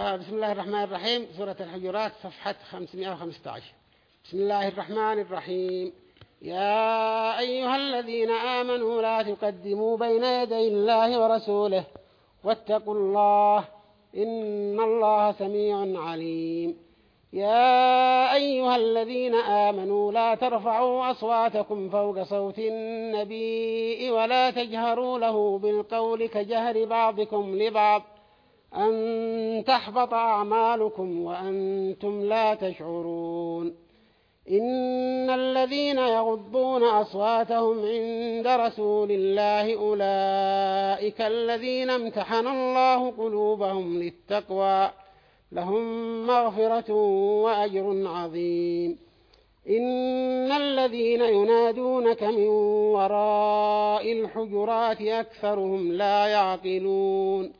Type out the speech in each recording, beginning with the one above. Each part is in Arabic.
آه بسم الله الرحمن الرحيم سورة الحجرات صفحة 515 بسم الله الرحمن الرحيم. يا أيها الذين آمنوا لا تقدموا بين يدي الله ورسوله واتقوا الله إن الله سميع عليم. يا أيها الذين آمنوا لا ترفعوا أصواتكم فوق صوت النبي ولا تجهروا له بالقول كجهر بعضكم لبعض. أن تحبط أعمالكم وأنتم لا تشعرون. إن الذين يغضون أصواتهم عند رسول الله أولئك الذين امتحن الله قلوبهم للتقوى لهم مغفرة وأجر عظيم. إن الذين ينادونك من وراء الحجرات أكثرهم لا يعقلون.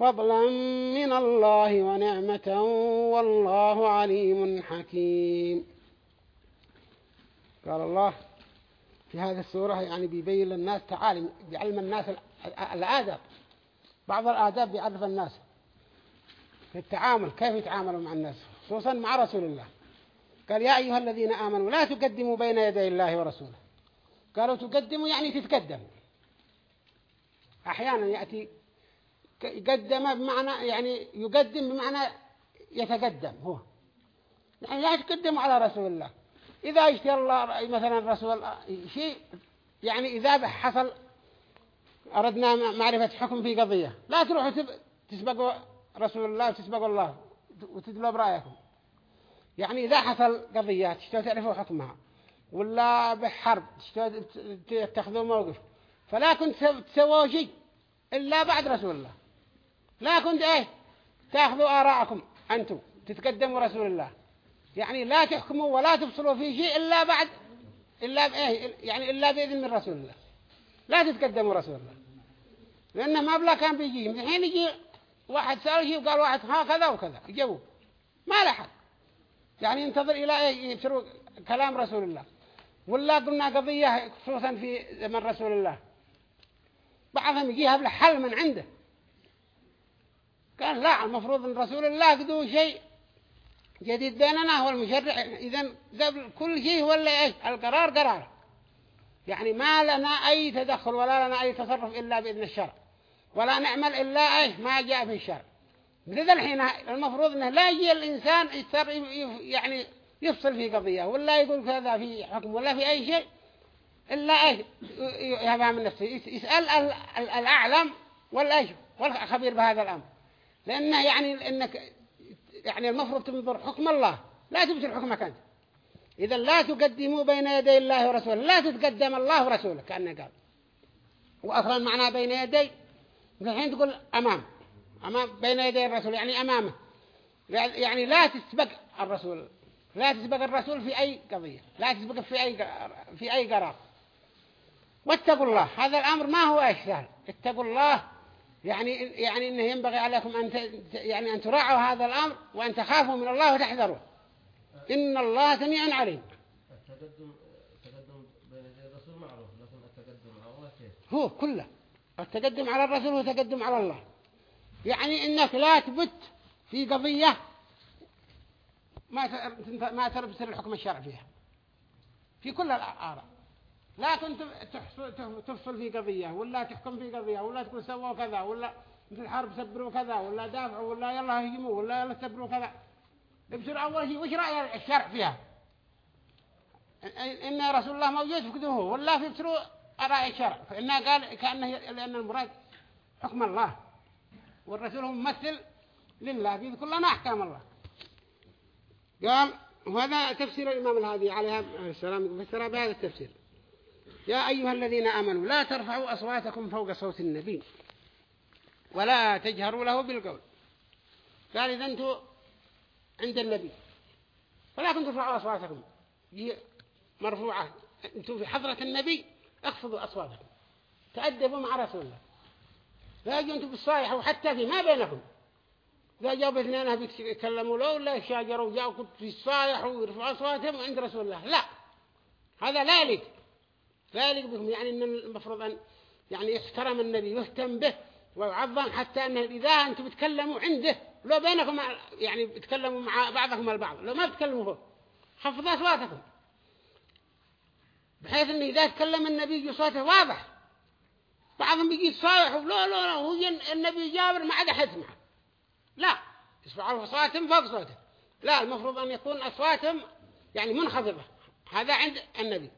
فضلا من الله ونعمة والله عليم حكيم. قال الله في هذه السورة يعني بيبين للناس تعالم بيعلم الناس الآداب. بعض الآداب بيعرف الناس. في التعامل كيف يتعاملوا مع الناس؟ خصوصا مع رسول الله. قال يا أيها الذين آمنوا لا تقدموا بين يدي الله ورسوله. قالوا تقدموا يعني تتقدموا. أحيانا يأتي قدم بمعنى يعني يقدم بمعنى يتقدم هو. يعني لا تقدم على رسول الله. إذا اشترى الله مثلا رسول شيء يعني إذا حصل أردنا معرفة حكم في قضية. لا تروحوا تسبقوا رسول الله وتسبقوا الله وتدلوا برأيكم. يعني إذا حصل قضيات اشتوا تعرفوا حكمها؟ ولا بحرب اشتوا تاخذوا موقف؟ فلا كنت تسووا شيء إلا بعد رسول الله. لا كنت إيه؟ تأخذوا آراءكم أنتم تتقدموا رسول الله. يعني لا تحكموا ولا تفصلوا في شيء إلا بعد إلا بإيه؟ يعني إلا بإذن من رسول الله. لا تتقدموا رسول الله. لأنه ما بلا كان بيجي من الحين يجي واحد سأل شيء وقال واحد ها كذا وكذا يجيبوا ما لحق يعني ينتظر إلى إيه؟ يبصروا كلام رسول الله. ولا قلنا قضية خصوصا في زمن رسول الله. بعضهم يجيها بلا حل من عنده. قال لا المفروض إن رسول الله قدو شيء جديد بيننا هو المشرع. اذا قبل كل شيء ولا إيش؟ القرار قرار يعني ما لنا أي تدخل ولا لنا أي تصرف إلا بإذن الشرع. ولا نعمل إلا إيش؟ ما جاء في الشرع. لذا الحين المفروض إنه لا يجي الإنسان يعني يفصل في قضية ولا يقول كذا في حكم ولا في أي شيء إلا إيش؟ يفهم نفسه. يسأل الأعلم والإيش؟ والخبير بهذا الأمر. لأنه يعني إنك يعني المفروض تنظر حكم الله. لا تبصر حكمك أنت. إذا لا تقدموا بين يدي الله ورسوله. لا تتقدم الله ورسوله كأنه قال. وأصلا معناه بين يدي. الحين تقول أمام. أمام بين يدي الرسول يعني أمامه. يعني لا تسبق الرسول. لا تسبق الرسول في أي قضية. لا تسبق في أي في أي قرار. واتقوا الله. هذا الأمر ما هو إيش سهل اتقوا الله يعني يعني إنه ينبغي عليكم أن يعني أن تراعوا هذا الأمر وأن تخافوا من الله وتحذروا. إن الله سميع عليم. التقدم التقدم بين الرسول معروف لكن التقدم على الله كيف؟ هو كله. التقدم على الرسول هو تقدم على الله. يعني إنك لا تبت في قضية ما ما تربصر الحكم الشرعي فيها. في كل الآراء. لا كنت تفصل في قضية ولا تحكم في قضية ولا تقول سووا كذا ولا مثل الحرب سبروا كذا ولا دافعوا ولا يلا هجموا ولا يلا سبروا كذا. ابصر أول شيء وش رأي الشرع فيها؟ إن رسول الله موجود فكذوه والله في ابصروا رأي الشرع. فإنه قال كأنه لأن المراد حكم الله. والرسول هو ممثل لله بيذكر لنا أحكام الله. قال وهذا تفسير الإمام الهادي عليه السلام فسر بهذا التفسير. يا أيها الذين آمنوا لا ترفعوا أصواتكم فوق صوت النبي ولا تجهروا له بالقول. قال إذا أنتم عند النبي. كنتم ترفعوا أصواتكم. مرفوعة. أنتم في حضرة النبي اخفضوا أصواتكم. تأدبوا مع رسول الله. لا أنتم بالصايح وحتى في ما بينكم. لا جاءوا اثنين بيتكلموا له ولا يشاجروا جاءوا في الصايح ويرفعوا أصواتهم عند رسول الله. لا. هذا لا يليق لا يليق بهم يعني إن المفروض أن يعني يحترم النبي يهتم به ويعظم حتى أن إذا أنتم بتكلموا عنده لو بينكم يعني بتكلموا مع بعضكم البعض لو ما بتكلموا هو خفضوا أصواتكم. بحيث أن إذا تكلم النبي صوته واضح بعضهم بيجي صالح لا لا لا هو النبي جابر ما عاد أحد معه لا يسمعوا أصواتهم فوق صوته. لا المفروض أن يكون أصواتهم يعني منخفضة. هذا عند النبي.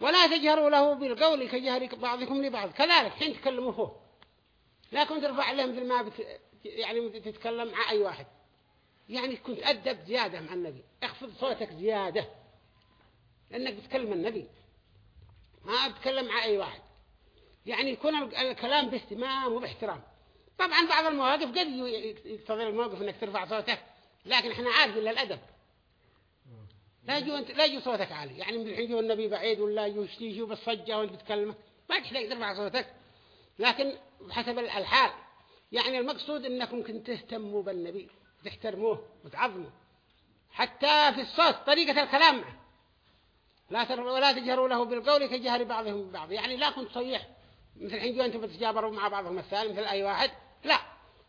ولا تجهروا له بالقول كجهر بعضكم لبعض. كذلك حين تكلموا فوق. لا كنت ترفع لهم مثل ما بت... يعني تتكلم مع أي واحد. يعني كنت أدب زيادة مع النبي. اخفض صوتك زيادة. لأنك بتكلم النبي. ما بتكلم مع أي واحد. يعني يكون الكلام باهتمام وباحترام. طبعا بعض المواقف قد يقتضي الموقف إنك ترفع صوتك. لكن إحنا عارفين للأدب لا يجوا لا يجوا صوتك عالي يعني من الحين النبي بعيد ولا يجوا بالصجة وانت بتكلمه. ما تحتاج ترفع صوتك. لكن بحسب الحال. يعني المقصود إنكم كنت تهتموا بالنبي. تحترموه. وتعظموه. حتى في الصوت طريقة الكلام معه. لا ولا تجهروا له بالقول كجهر بعضهم ببعض. يعني لا كنت صيح مثل حين أنتم بتجابروا مع بعضهم الثاني مثل أي واحد. لا.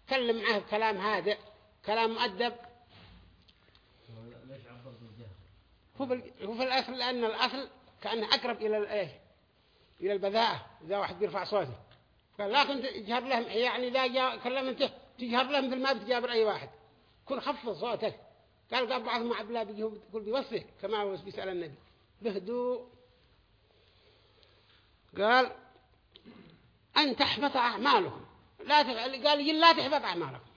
كلم معه كلام هادئ. كلام مؤدب. هو في الأصل لأن الأصل كأنه أقرب إلى الإيه إلى البذاءة إذا واحد بيرفع صوته. قال لا كنت تجهر لهم يعني إذا جاء كلمته تجهر لهم مثل ما بتجابر أي واحد. كن خفض صوتك. قال قال بعضهم عبد الله بيقول بيوصي كما هو بيسأل النبي. بهدوء. قال أن تحبط أعمالهم لا تفعل قال لا تحبط أعمالكم.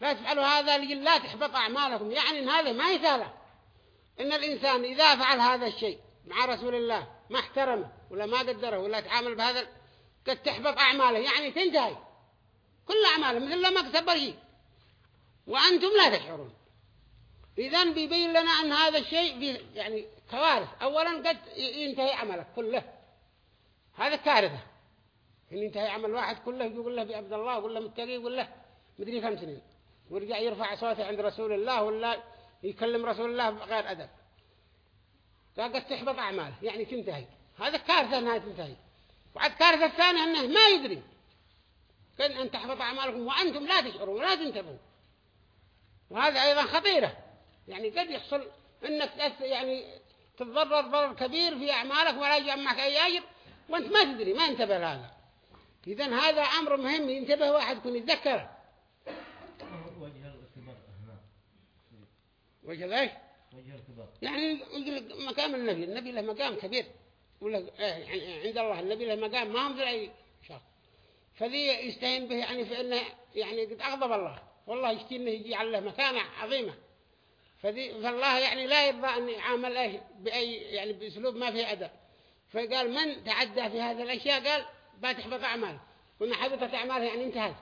لا تفعلوا هذا لا تحبط أعمالكم. يعني إن هذا ما يسأله. إن الإنسان إذا فعل هذا الشيء مع رسول الله ما احترمه ولا ما قدره ولا تعامل بهذا قد تحبط أعماله يعني تنتهي. كل أعماله مثل ما كسب وأنتم لا تشعرون. إذن بيبين لنا أن هذا الشيء يعني كوارث. أولا قد ينتهي عملك كله. هذا كارثة. إن ينتهي عمل واحد كله يقول له بعبد الله يقول له متقي يقول له مدري كم سنين. ويرجع يرفع صوته عند رسول الله ولا يكلم رسول الله بغير أدب. فقد تحبط أعماله. يعني تنتهي. هذا كارثة أنها تنتهي. وعد كارثة الثانية أنه ما يدري. كان أن تحبط أعمالكم وأنتم لا تشعرون ولا تنتبهوا وهذا أيضا خطيرة. يعني قد يحصل أنك يعني تتضرر ضرر كبير في أعمالك ولا يجي معك أي أجر وأنت ما تدري ما انتبه لهذا. إذن هذا أمر مهم ينتبه واحد يكون يتذكر وجه الكبر هنا وجه إيش؟ يعني مقام النبي النبي له مقام كبير. ولا يعني عند الله النبي له مقام ما هم أي شخص. فذي يستهين به يعني في أنه يعني قد أغضب الله. والله يشتي أنه يجي على مكانة عظيمة. فذي فالله يعني لا يرضى أن يعامل أيه بأي يعني بأسلوب ما فيه أدب. فقال من تعدى في هذه الأشياء؟ قال بتحبط أعمال قلنا حبطت أعماله يعني انتهت.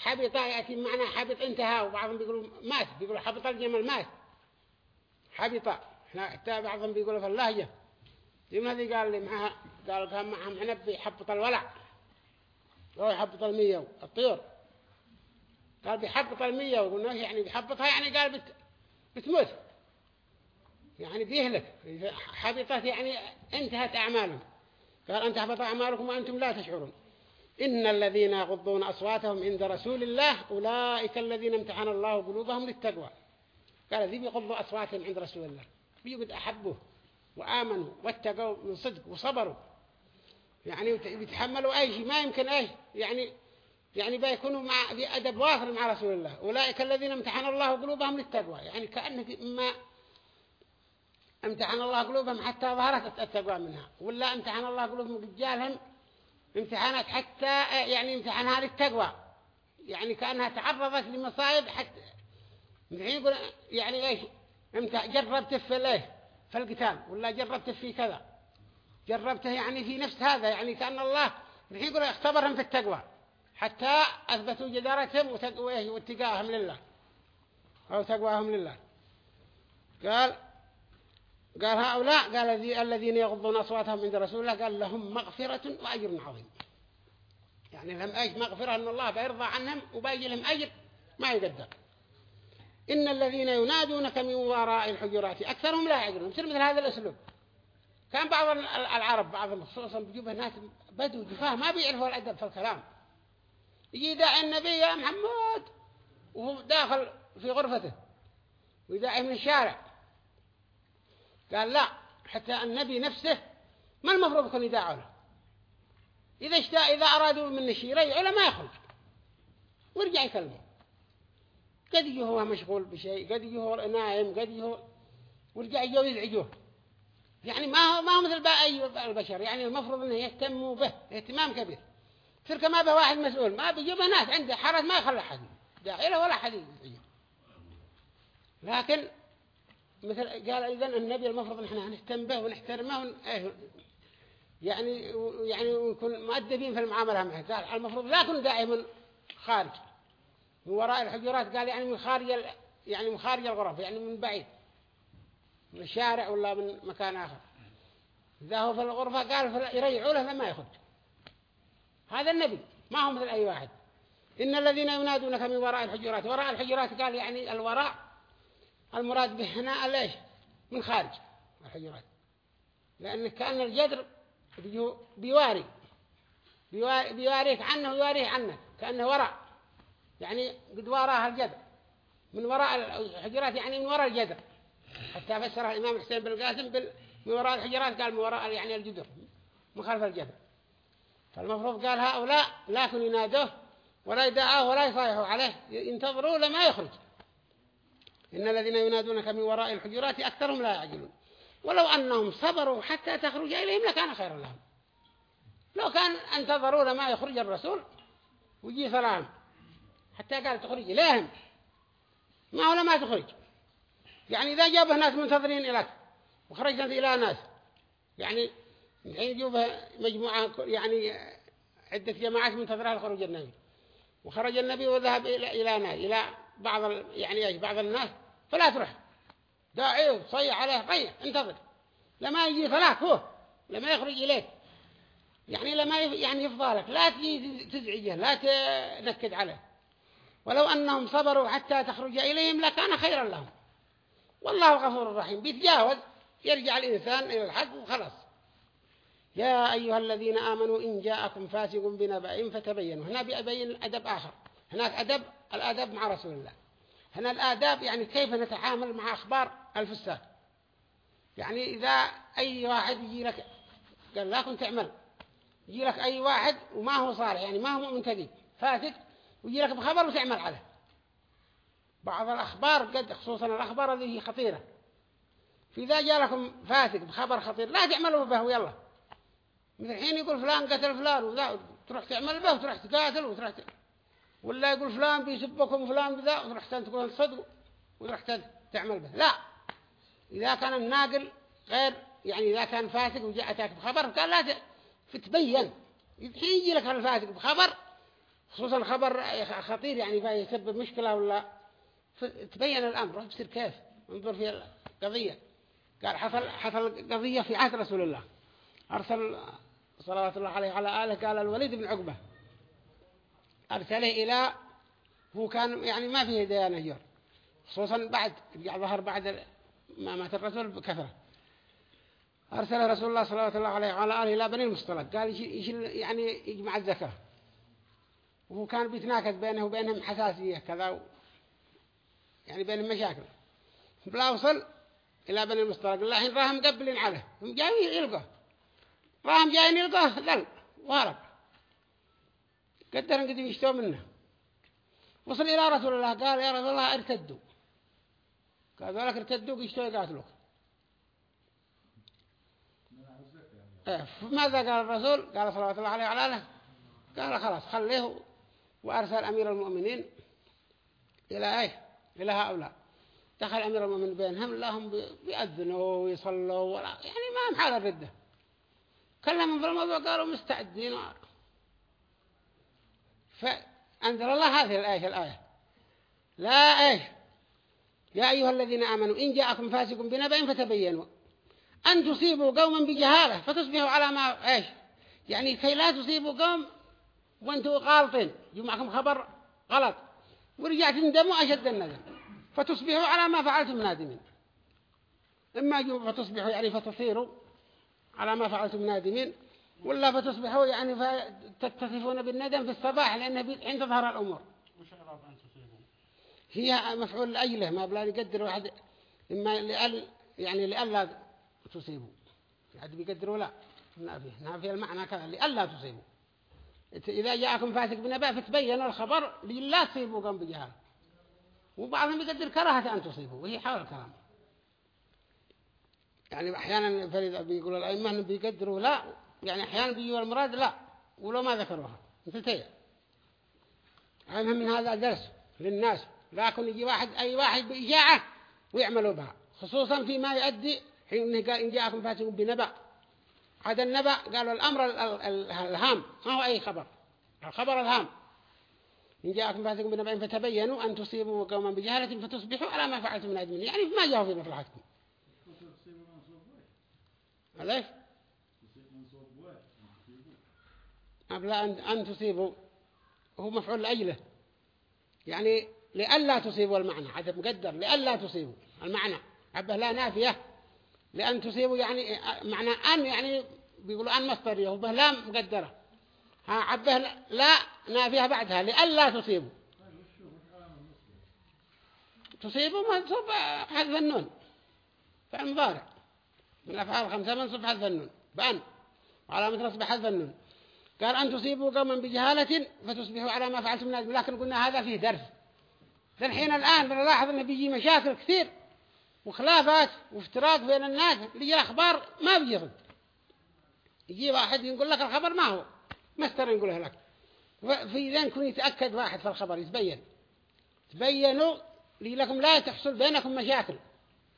حبط يأتي معنا حبط انتهى وبعضهم بيقولوا مات بيقولوا حبط الجمل مات. حبط حتى بعضهم بيقولوا في اللهجة. يوم هذه قال لي معها قال كان معهم عنب بيحبط الولع. هو يحبط المية الطيور. قال بيحبط المية وقلنا يعني بيحبطها؟ يعني قال بت... بتموت. يعني بيهلك. حبطت يعني انتهت أعمالهم. قال أن تحبط أعمالكم وأنتم لا تشعرون. إن الذين يغضون أصواتهم عند رسول الله أولئك الذين امتحن الله قلوبهم للتقوى. قال ذي بيغضوا أصواتهم عند رسول الله. بيقد أحبوه وآمنوا واتقوا من صدق وصبروا. يعني بيتحملوا أي شيء ما يمكن أي يعني يعني بيكونوا مع في أدب واصل مع رسول الله. أولئك الذين امتحن الله قلوبهم للتقوى. يعني كأنك ما امتحن الله قلوبهم حتى ظهرت التقوى منها ولا امتحن الله قلوبهم رجالهم امتحانات حتى يعني امتحانها للتقوى يعني كأنها تعرضت لمصائب حتى. يقول يعني إيش؟ جربت في الايه في القتال. ولا جربت في كذا. جربته يعني في نفس هذا. يعني كأن الله يقول اختبرهم في التقوى. حتى أثبتوا جدارتهم واتقاهم لله. أو تقواهم لله. قال قال هؤلاء قال الذين يغضون أصواتهم عند رسول الله قال لهم مغفرة وأجر عظيم. يعني لهم أجر مغفرة أن الله بيرضى عنهم وبيجي لهم أجر ما يقدر. إن الذين ينادونك من وراء الحجرات أكثرهم لا يعقلون مثل مثل هذا الأسلوب؟ كان بعض العرب بعضهم خصوصا بيجيبوا ناس بدو جفاه ما بيعرفوا الأدب في الكلام. يجي داعي النبي يا محمد وهو داخل في غرفته ويداعي من الشارع قال لا حتى النبي نفسه ما المفروض يكون يداعوا له. إذا اشتاء إذا أرادوا من يريعوا له ما يخرج. ويرجع يكلمه. قد يجي هو مشغول بشيء قد يجي هو نايم قد يجي هو ورجع يزعجوه يعني ما هو ما هو مثل باقي البشر. يعني المفروض إنه يهتموا به اهتمام كبير. ترك ما به واحد مسؤول. ما بيجيبه ناس عنده حرس ما يخلى حد له ولا حد لكن مثل قال اذا النبي المفروض نحن نهتم به ونحترمه ون... إيه، يعني يعني ونكون مؤدبين في المعاملة معه. قال المفروض لا يكون داعي من خارج. من وراء الحجرات قال يعني من خارج ال... يعني من خارج الغرف يعني من بعيد. من الشارع ولا من مكان آخر. إذا هو في الغرفة قال يريعوا له لما يخرج. هذا النبي. ما هو مثل أي واحد. إن الذين ينادونك من وراء الحجرات وراء الحجرات قال يعني الوراء المراد به هنا ليش؟ من خارج. الحجرات لأن كأن الجدر بيواري. بيواريك عنه ويواريه عنك كأنه وراء. يعني قد وراها الجدر. من وراء الحجرات يعني من وراء الجدر. حتى فسرها الإمام حسين بن القاسم. من وراء الحجرات قال من وراء يعني الجدر. من خلف الجدر. فالمفروض قال هؤلاء لا يكون ينادوه ولا يدعاه ولا يصايحوا عليه. ينتظروا لما يخرج. إن الذين ينادونك من وراء الحجرات أكثرهم لا يعجلون. ولو أنهم صبروا حتى تخرج إليهم لكان خيرا لهم. لو كان انتظروا لما يخرج الرسول ويجي سلام حتى قال تخرج إليهم. ما هو لما تخرج؟ يعني إذا جابه ناس منتظرين إليك وخرجت إلى ناس يعني الحين جوبه مجموعة يعني عدة جماعات منتظرة لخروج النبي. وخرج النبي وذهب إلى إلى ناس إلى بعض يعني إيش بعض الناس فلا تروح. داعيه وصيح عليه طيب انتظر. لما يجي فلاك هو لما يخرج إليك. يعني لما يعني يفضلك لا تجي تزعجه لا تنكد عليه. ولو أنهم صبروا حتى تخرج إليهم لكان خيرا لهم. والله غفور رحيم. بيتجاوز يرجع الإنسان إلى الحق وخلاص. يا أيها الذين آمنوا إن جاءكم فاسق بنبأ فتبينوا هنا بيبين أدب آخر. هناك أدب الأدب مع رسول الله. هنا الآداب يعني كيف نتعامل مع أخبار الفساد؟ يعني إذا أي واحد يجي لك قال لا كنت تعمل يجي لك أي واحد وما هو صالح يعني ما هو مؤمن تقي فاسد ويجي لك بخبر وتعمل عليه. بعض الأخبار قد خصوصا الأخبار هذه خطيرة. فإذا جاء لكم فاسق بخبر خطير لا تعملوا به ويلا. مثل الحين يقول فلان قتل فلان وذا تروح تعمل به وتروح تقاتل وتروح ت... ولا يقول فلان بيسبكم فلان بذا وتروح تقول صدق وتروح تعمل به. لا. إذا كان الناقل غير يعني إذا كان فاسق وجاء أتاك بخبر قال لا تتبين الحين يجي لك الفاسق بخبر خصوصا خبر خطير يعني فيسبب مشكلة ولا تبين الأمر. بصير كيف؟ انظر في القضية. قال حصل حصل قضية في عهد رسول الله. أرسل صلوات الله عليه وعلى آله قال الوليد بن عقبة. أرسله إلى هو كان يعني ما فيه ديانة جور خصوصا بعد ظهر بعد ما مات الرسول بكثرة أرسل رسول الله صلى الله عليه وعلى آله إلى بني المصطلق. قال يعني يجمع الزكاة. وهو كان بيتناكد بينه وبينهم حساسية كذا و... يعني بينهم مشاكل. بلا وصل إلى بني المصطلق. الله حين راهم مقبلين عليه. هم جايين يلقاه راهم جايين يلقاه ذل. وهرب. قدرهم قد يشتوا منه. وصل إلى رسول الله قال يا رسول الله ارتدوا. قال ذلك ارتدوا يشتوا يقاتلوك؟ إيه، ماذا قال الرسول؟ قال صلى الله عليه وعلى قال خلاص خليه وأرسل أمير المؤمنين إلى أيه؟ إلى هؤلاء. دخل أمير المؤمنين بينهم لهم بيأذنوا ويصلوا ولا يعني ما هم حال الردة. كلمهم في الموضوع قالوا مستعدين. فأنزل الله هذه الآية الآية. لا إيه يا أيها الذين آمنوا إن جاءكم فاسق بنبأ فتبينوا. أن تصيبوا قوما بجهالة فتصبحوا على ما إيش؟ يعني كي لا تصيبوا قوم وانتوا غالطين. يجوا معكم خبر غلط. ورجعت تندموا أشد الندم. فتصبحوا على ما فعلتم نادمين. إما فتصبحوا يعني فتصيروا على ما فعلتم نادمين. ولا فتصبحوا يعني فتتصفون بالندم في الصباح لأنه حين تظهر الأمور. هي مفعول لأجله ما بلا يقدر واحد إما لأل يعني لألا تصيبوا. يعني بيقدروا؟ لا. نافيه نافيه المعنى كذا لألا تصيبوا. إذا جاءكم فاسق بنبأ فتبينوا الخبر لا تصيبوا قم بجهال وبعضهم يقدر كراهة أن تصيبوا وهي حول الكلام. يعني أحيانا فريد بيقول الأئمة بيقدروا لا. يعني أحيانا بيجوا المراد لا ولو ما ذكروها. مثل المهم من هذا درس للناس. لكن يجي واحد أي واحد بإشاعة ويعملوا بها. خصوصا فيما يؤدي حين إنه قال إن جاءكم فاسق بنبأ. هذا النبأ قالوا الأمر الهام. ما هو أي خبر؟ الخبر الهام. إن جاءكم فاسق بنبأ فتبينوا أن تصيبوا قوما بجهالة فتصبحوا على ما فعلتم نادمين يعني ما جاءوا في مصلحتكم. ليش أبلا أن تصيبوا هو مفعول لأجله. يعني لألا تصيبوا المعنى هذا مقدر لألا تصيبوا المعنى. عبه لا نافية. لأن تصيبوا يعني معنى أن يعني بيقولوا أن مصدرية وبه لا مقدرة. ها عبه لا نافيها بعدها لألا تصيبوا. تصيبوا ما تصب حذف النون فعل مضارع. من الأفعال الخمسة منصب حذف النون بأن. وعلامة نصب حذف النون. قال أن تصيبوا قوما بجهالة فتصبحوا على ما فعلتم نادم لكن قلنا هذا فيه درس. فالحين الآن بنلاحظ أنه بيجي مشاكل كثير وخلافات وافتراق بين الناس. اللي أخبار ما بيغد يجي واحد يقول لك الخبر ما هو. مستر يقوله لك. في ذا يكون يتأكد واحد في الخبر يتبين. تبينوا لكم لا تحصل بينكم مشاكل.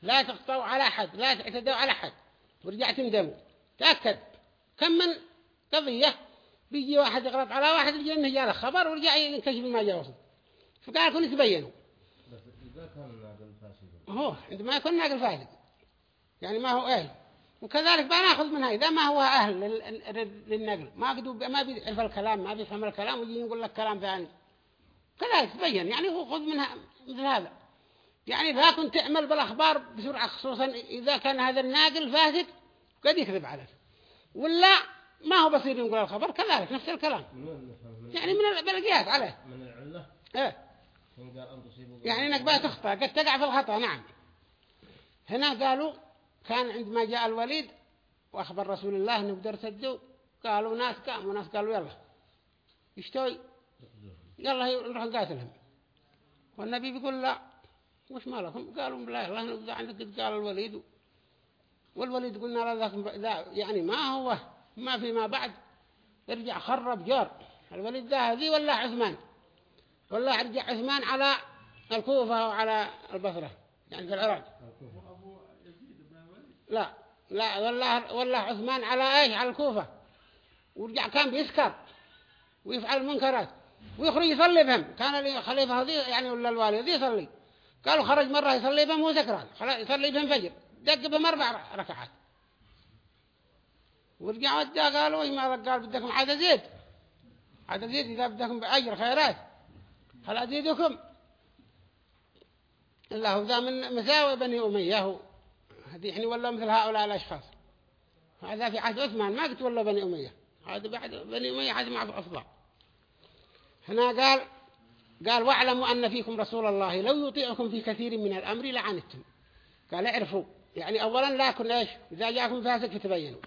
لا تخطوا على أحد لا تعتدوا على أحد. ورجع تندموا تأكد. كم من قضية بيجي واحد يغلط على واحد يجي إنه جاء خبر ورجع ينكشف ما جاء وصل. فقال كن يتبينوا هو عندما يكون ناقل فاسد. يعني ما هو أهل. وكذلك بناخذ منها. إذا ما هو أهل للنقل ما قدوا ما بيعرف الكلام ما بيفهم الكلام ويجي يقول لك كلام ثاني. كذلك تبين. يعني هو خذ منها مثل هذا. يعني إذا كنت تعمل بالأخبار بسرعة خصوصا إذا كان هذا الناقل فاسد قد يكذب عليك. ولا ما هو بصير يقول الخبر كذلك نفس الكلام. يعني من البلقيات عليه. من العلة؟ إيه. يعني إنك بقى تخطأ. قد تقع في الخطأ نعم. هنا قالوا كان عندما جاء الوليد وأخبر رسول الله إنه قدر سدوا قالوا ناس قاموا وناس قالوا يلا. يشتوي يلا نروح نقاتلهم والنبي بيقول لا. وش مالكم؟ قالوا لا الله عندك قال الوليد. والوليد قلنا لا يعني ما هو. ما فيما بعد. يرجع خرب جار. الوليد هذه ولا عثمان. ولا يرجع عثمان على الكوفة وعلى البصرة يعني في العراق. لا لا والله والله عثمان على إيش؟ على الكوفة. ورجع كان بيسكر ويفعل المنكرات ويخرج يصلي بهم. كان الخليفة هذي يعني ولا الوالي ذي يصلي. قالوا خرج مرة يصلي بهم وسكران يصلي بهم فجر. دق بهم أربع ركعات. ورجع ودى قالوا ما قال بدكم عاد زيد عاد زيد إذا بدكم بأجر خيرات. هل أزيدكم؟ الله ذا من مساوي بني أمية هذه إحنا ولا مثل هؤلاء الأشخاص. هذا في عهد عثمان ما قلت ولا بني أمية. هذا بعد بني أمية هذا مع أفضل هنا قال قال واعلموا أن فيكم رسول الله. لو يطيعكم في كثير من الأمر لعنتم. قال اعرفوا. يعني أولا لا كن إيش؟ إذا جاءكم فاسق فتبينوا.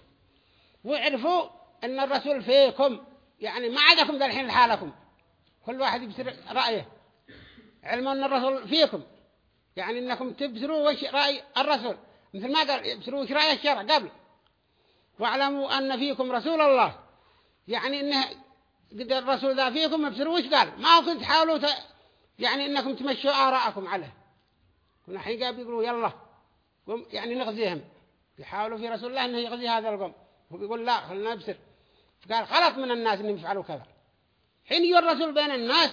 واعرفوا أن الرسول فيكم يعني ما عادكم الحين لحالكم. كل واحد يبصر رأيه. علم أن الرسول فيكم. يعني أنكم تبصروا وش رأي الرسول. مثل ما قال يبصروا وش رأي الشرع قبل. واعلموا أن فيكم رسول الله. يعني إنه قد الرسول ذا فيكم يبصروا وش قال؟ ما كنت تحاولوا ت... يعني إنكم تمشوا آراءكم عليه. كنا حين قال بيقولوا يلا يعني نغزيهم. يحاولوا في رسول الله أنه يغزي هذا القوم. هو بيقول لا خلنا نبصر. فقال غلط من الناس أنهم يفعلوا كذا. حين يجوا الرسول بين الناس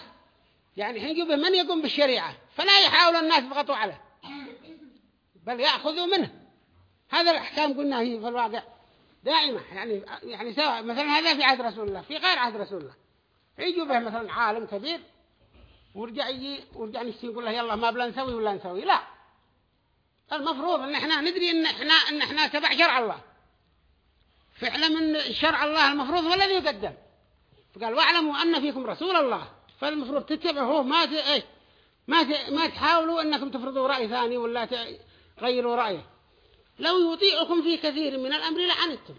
يعني حين يجوا من يقوم بالشريعة؟ فلا يحاول الناس يضغطوا عليه. بل يأخذوا منه. هذا الأحكام قلنا هي في الواقع دائما يعني يعني سواء مثلا هذا في عهد رسول الله في غير عهد رسول الله. يجوا به مثلا عالم كبير ورجع يجي ورجع نشتي يقول له يلا ما بلا نسوي ولا نسوي؟ لا. المفروض إن إحنا ندري إن إحنا إن إحنا تبع شرع الله. فعلا من شرع الله المفروض هو الذي يقدم. فقال واعلموا أن فيكم رسول الله. فالمفروض تتبعوه ما ت... إيش ما ت... ما تحاولوا أنكم تفرضوا رأي ثاني ولا تغيروا رأيه. لو يطيعكم في كثير من الأمر لعنتم.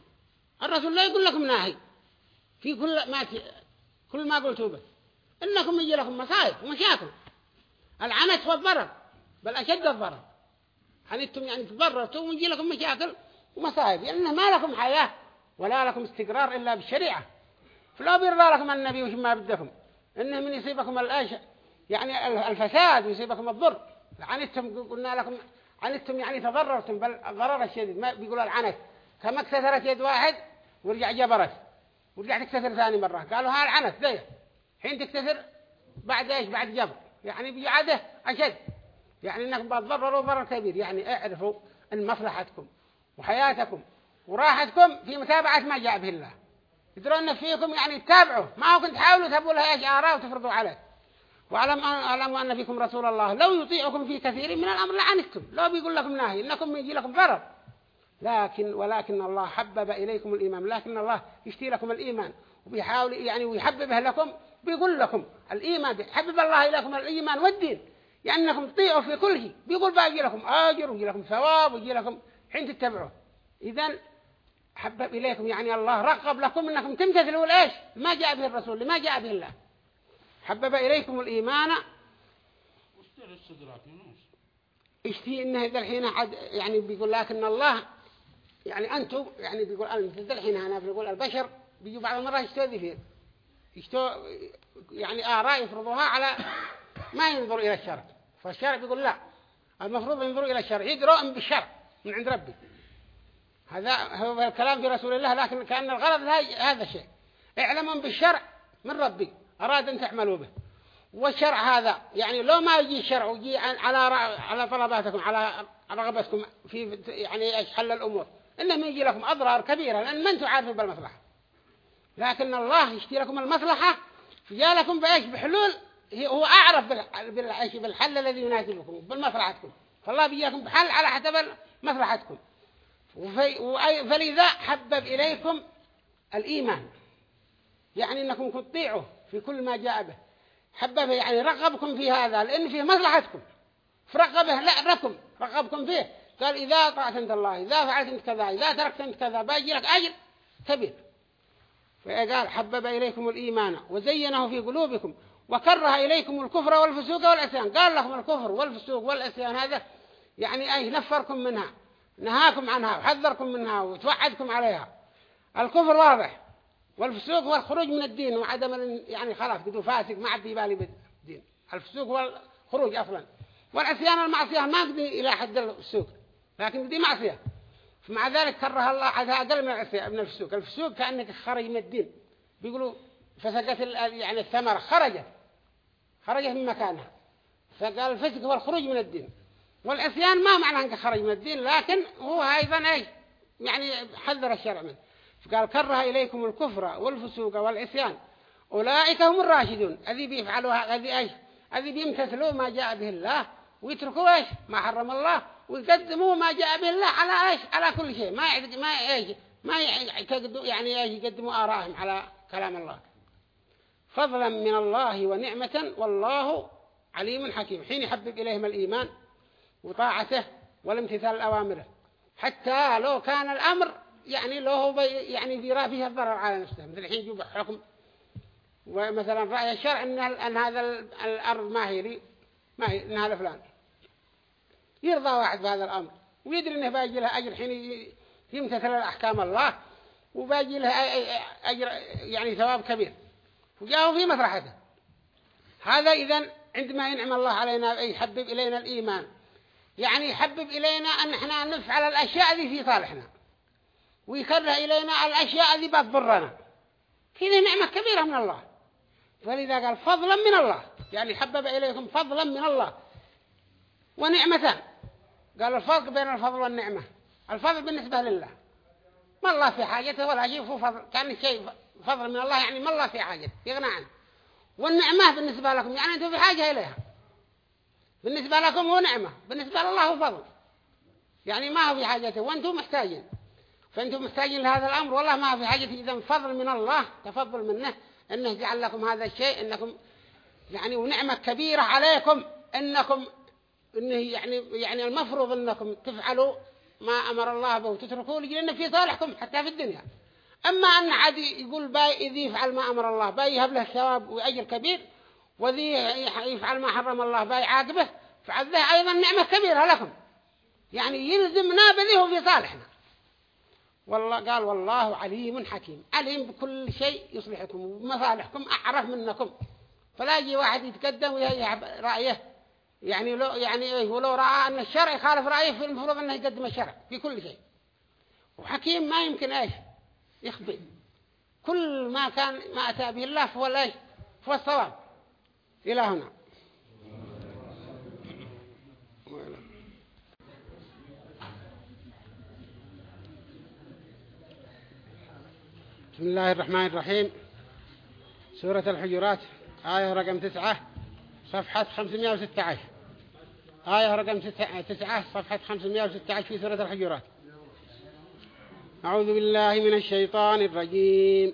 الرسول لا يقول لكم ناهي. في كل ما ت... كل ما قلتوا به. إنكم يجي لكم مصائب ومشاكل. العنت والضرر بل أشد الضرر. عنتم يعني تضررتم ويجي لكم مشاكل ومصائب لأنه ما لكم حياة. ولا لكم استقرار إلا بالشريعة. فلا بيرضى لكم النبي وش ما بدكم. إنه من يصيبكم الأش يعني الفساد ويصيبكم الضر. عنتم قلنا لكم عنتم يعني تضررتم بل الضرر الشديد. ما بيقولوا العنت. كما اكتثرت يد واحد ورجع جبرت. ورجع تكتثر ثاني مرة. قالوا ها العنت ذي حين تكتثر بعد إيش؟ بعد جبر. يعني بيعاده أشد. يعني إنكم بتضرروا ضرر كبير. يعني اعرفوا إن مصلحتكم وحياتكم وراحتكم في متابعة ما جاء به الله. يدرون فيكم يعني تتابعوا. ما كنت تحاولوا تبوا لها إيش؟ آراء وتفرضوا عليه وعلم أعلم أن فيكم رسول الله. لو يطيعكم في كثير من الأمر لعنتم لو بيقول لكم ناهي إنكم يجي لكم ضرر. لكن ولكن الله حبب إليكم الإيمان. لكن الله يشتي لكم الإيمان. وبيحاول يعني ويحببه لكم. بيقول لكم الإيمان حبب الله إليكم الإيمان والدين. يعني أنكم تطيعوا في كل شيء بيقول باقي لكم آجر ويجي لكم ثواب ويجي لكم حين تتبعوه. إذن حبب إليكم يعني الله رغب لكم أنكم تمتثلوا الإيش ما جاء به الرسول ما جاء به الله. حبب إليكم الإيمان. اشتي إنه ذا الحين حد يعني بيقول لكن الله يعني أنتم يعني بيقول أنت ذا الحين أنا بيقول البشر بيجوا بعض المرات يشتوا ذي فيه؟ يشتوا يعني آراء يفرضوها على ما ينظر إلى الشرع. فالشرع بيقول لا المفروض ينظروا إلى الشرع يدروا بالشرع من عند ربي. هذا هو الكلام في رسول الله لكن كأن الغرض هذا الشيء اعلموا بالشرع من ربي أراد أن تعملوا به. والشرع هذا يعني لو ما يجي الشرع ويجي على على طلباتكم على رغبتكم في يعني حل الأمور إنه يجي لكم أضرار كبيرة لأن ما أنتم عارفين بالمصلحة؟ لكن الله يشتي لكم المصلحة فجاء لكم بإيش؟ بحلول هو أعرف بالحل الذي يناسبكم بالمصلحتكم. فالله بيجيكم بحل على حسب مصلحتكم فلذا حبب إليكم الإيمان. يعني أنكم تطيعوا في كل ما جاء به. حبب يعني رغبكم في هذا لأن فيه مصلحتكم. فرغبه لا ركم. رغبكم فيه. قال إذا طاعت أنت الله إذا فعلت أنت كذا إذا تركت أنت كذا باجي لك أجر كبير. فقال حبب إليكم الإيمان وزينه في قلوبكم وكره إليكم الكفر والفسوق والعصيان. قال لكم الكفر والفسوق والعصيان هذا يعني أي نفركم منها. نهاكم عنها وحذركم منها وتوعدكم عليها. الكفر واضح والفسوق هو الخروج من الدين وعدم يعني خلاص قدوا فاسق ما عاد بالي بالدين. الفسوق هو الخروج أصلا. والعصيان المعصية ما قدي إلى حد الفسوق لكن دي معصية. فمع ذلك كره الله هذا أقل من العصية من الفسوق. الفسوق كأنك خرج من الدين. بيقولوا فسقت يعني الثمرة خرجت. خرجت من مكانها. فقال الفسق هو الخروج من الدين. والعصيان ما معنى أنك خرج من الدين لكن هو أيضا أي يعني حذر الشرع منه. فقال كره إليكم الكفر والفسوق والعصيان. أولئك هم الراشدون. الذي بيفعلوا الذي إيش؟ الذي بيمتثلوا ما جاء به الله ويتركوا إيش؟ ما حرم الله ويقدموا ما جاء به الله على إيش؟ على كل شيء. ما ما إيش؟ ما يعتقدوا يعني إيش؟ يقدموا آرائهم على كلام الله. فضلا من الله ونعمة والله عليم حكيم. حين يحبب إليهم الإيمان وطاعته والامتثال الأوامره حتى لو كان الأمر يعني لو هو يعني في فيها الضرر على نفسه مثل الحين يجب حكم. ومثلا رأي الشرع إن, أن هذا الأرض ما هي لي ما هي إنها لفلان. يرضى واحد بهذا الأمر ويدري إنه باجي له أجر حين يمتثل الأحكام الله وباجي له أجر يعني ثواب كبير. وجاءوا في مصلحته هذا إذا عندما ينعم الله علينا يحبب إلينا الإيمان يعني يحبب إلينا أن إحنا نفعل الأشياء ذي في صالحنا. ويكره إلينا الأشياء ذي بتضرنا هذه نعمة كبيرة من الله. ولذا قال فضلا من الله. يعني حبب إليكم فضلا من الله. ونعمة قال الفرق بين الفضل والنعمة. الفضل بالنسبة لله. ما الله في حاجته ولا شيء فضل. كان شيء فضل من الله يعني ما الله في حاجته. يغنى عنه. والنعمة بالنسبة لكم يعني أنتم في حاجة إليها. بالنسبة لكم هو نعمة بالنسبة لله هو فضل. يعني ما هو في حاجته وأنتم محتاجين. فأنتم محتاجين لهذا الأمر والله ما هو في حاجة. إذا فضل من الله تفضل منه أنه جعل لكم هذا الشيء أنكم يعني ونعمة كبيرة عليكم أنكم إنه يعني يعني المفروض أنكم تفعلوا ما أمر الله به وتتركوه لأن في صالحكم حتى في الدنيا. أما أن عاد يقول باي إذا يفعل ما أمر الله باي يهب له ثواب وأجر كبير وذي يفعل ما حرم الله باي عاقبه فعذه أيضا نعمة كبيرة لكم. يعني يلزمنا بذيه في صالحنا. والله قال والله عليم حكيم. عليم بكل شيء يصلحكم ومصالحكم أعرف منكم. فلا يجي واحد يتقدم ويهب رأيه. يعني لو يعني ولو رأى أن الشرع يخالف رأيه في المفروض أنه يقدم الشرع في كل شيء. وحكيم ما يمكن إيش؟ يخبئ. كل ما كان ما أتى به الله فهو الإيش فهو الصواب. إلى هنا. بسم الله الرحمن الرحيم. سورة الحجرات آية رقم تسعة صفحة 516 آية رقم تسعة صفحة 516 في سورة الحجرات. أعوذ بالله من الشيطان الرجيم.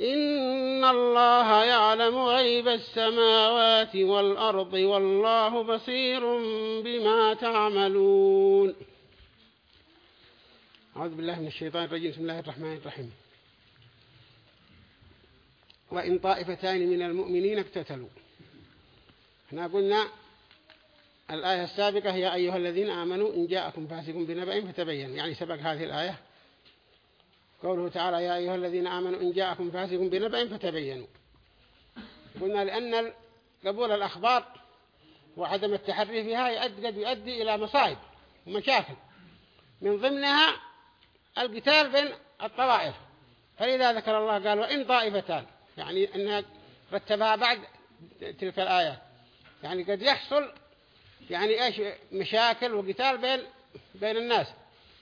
إن الله يعلم غيب السماوات والأرض والله بصير بما تعملون. أعوذ بالله من الشيطان الرجيم. بسم الله الرحمن الرحيم. وإن طائفتان من المؤمنين اقتتلوا. إحنا قلنا الآية السابقة هي أيها الذين آمنوا إن جاءكم فاسق بنبأ فتبين يعني سبق هذه الآية. قوله تعالى يا أيها الذين آمنوا إن جاءكم فاسق بنبأ فتبينوا. قلنا لأن قبول الأخبار وعدم التحري فيها قد يؤدي إلى مصائب ومشاكل. من ضمنها القتال بين الطوائف. فلذا ذكر الله قال وإن طائفتان يعني أنها رتبها بعد تلك الآية. يعني قد يحصل يعني إيش؟ مشاكل وقتال بين بين الناس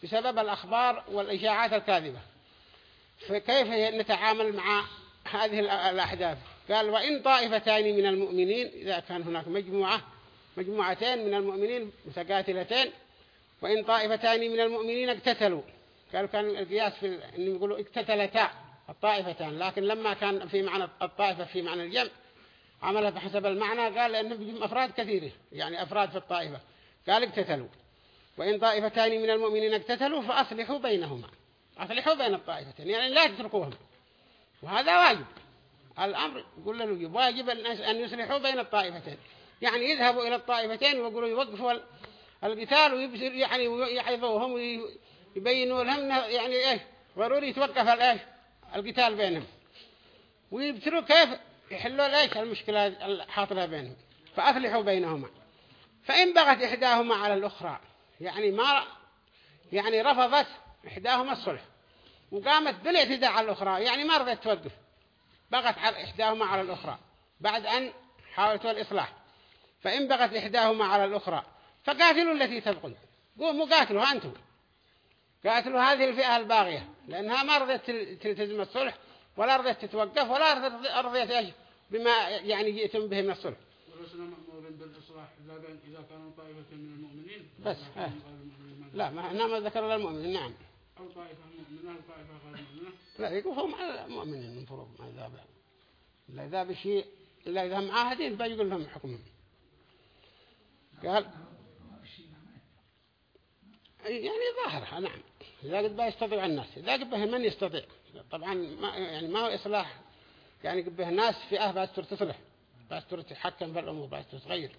بسبب الأخبار والإشاعات الكاذبة. فكيف نتعامل مع هذه الأحداث؟ قال وإن طائفتان من المؤمنين إذا كان هناك مجموعة مجموعتين من المؤمنين متقاتلتين وإن طائفتان من المؤمنين اقتتلوا. قالوا كان القياس في أن يقولوا اقتتلتا الطائفتان لكن لما كان في معنى الطائفة في معنى الجمع عملها بحسب المعنى قال لأنه بيجم أفراد كثيرة يعني أفراد في الطائفة. قال اقتتلوا. وإن طائفتان من المؤمنين اقتتلوا فأصلحوا بينهما. أصلحوا بين الطائفتين يعني لا تتركوهم. وهذا واجب. الأمر يقول له واجب أن يصلحوا بين الطائفتين. يعني يذهبوا إلى الطائفتين ويقولوا يوقفوا القتال ويبصر يعني ويحفظوهم ويبينوا لهم يعني إيش؟ ضروري يتوقف الإيش القتال بينهم. ويبصروا كيف يحلوا ليش المشكلة الحاطلة بينهم. فأصلحوا بينهما. فإن بغت إحداهما على الأخرى يعني ما يعني رفضت إحداهما الصلح. وقامت بالاعتداء على الأخرى يعني ما رضت توقف. بغت على إحداهما على الأخرى بعد أن حاولت الإصلاح. فإن بغت إحداهما على الأخرى فقاتلوا التي تبغي قوموا قاتلوا أنتم. قاتلوا هذه الفئة الباغية لأنها ما رضت تلتزم الصلح ولا رضيت تتوقف ولا رضيت إيش؟ بما يعني جئتم به من الصلح. ولسنا مأمورين بالإصلاح إذا كانوا طائفة من المؤمنين. بس لا ما هنا ما ذكر للمؤمنين نعم. طائفة غير مؤمنة لا يقول على المؤمنين المفروض ما إذا لا إذا بشيء إلا إذا معاهدين بيقول لهم حكمهم قال يعني ظاهرها نعم. إذا قد يستطيع الناس إذا قد به من يستطيع. طبعا ما يعني ما هو إصلاح. يعني قد به ناس فئة باستر تصلح. باستر تحكم في الأمور باستر تغير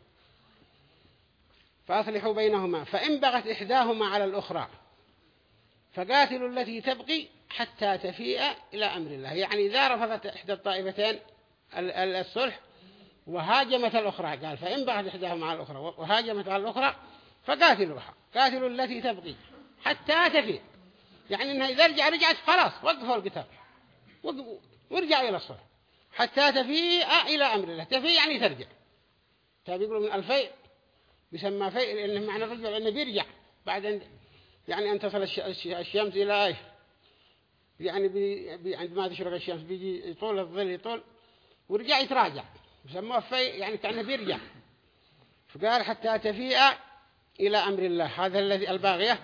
فأصلحوا بينهما. فإن بغت إحداهما على الأخرى فقاتلوا التي تبقي حتى تفيء إلى أمر الله. يعني إذا رفضت إحدى الطائفتين الصلح وهاجمت الأخرى قال فإن بغت إحداهما على الأخرى وهاجمت على الأخرى فقاتلوها. قاتلوا التي تبقي حتى تفيء. يعني إنها إذا رجع رجعت خلاص وقفوا القتال. وارجع إلى الصلح. حتى تفيء إلى أمر الله. تفيء يعني ترجع. تابي يقولوا من الفيء؟ بيسمى فيء لأنه معنى الرجوع لأنه بيرجع بعد أن يعني أن تصل الشمس إلى إيش؟ يعني بي عندما تشرق الشمس بيجي يطول الظل يطول ورجع يتراجع. بيسموه فيء يعني كأنه بيرجع. فقال حتى تفيء إلى أمر الله. هذا الذي الباغية.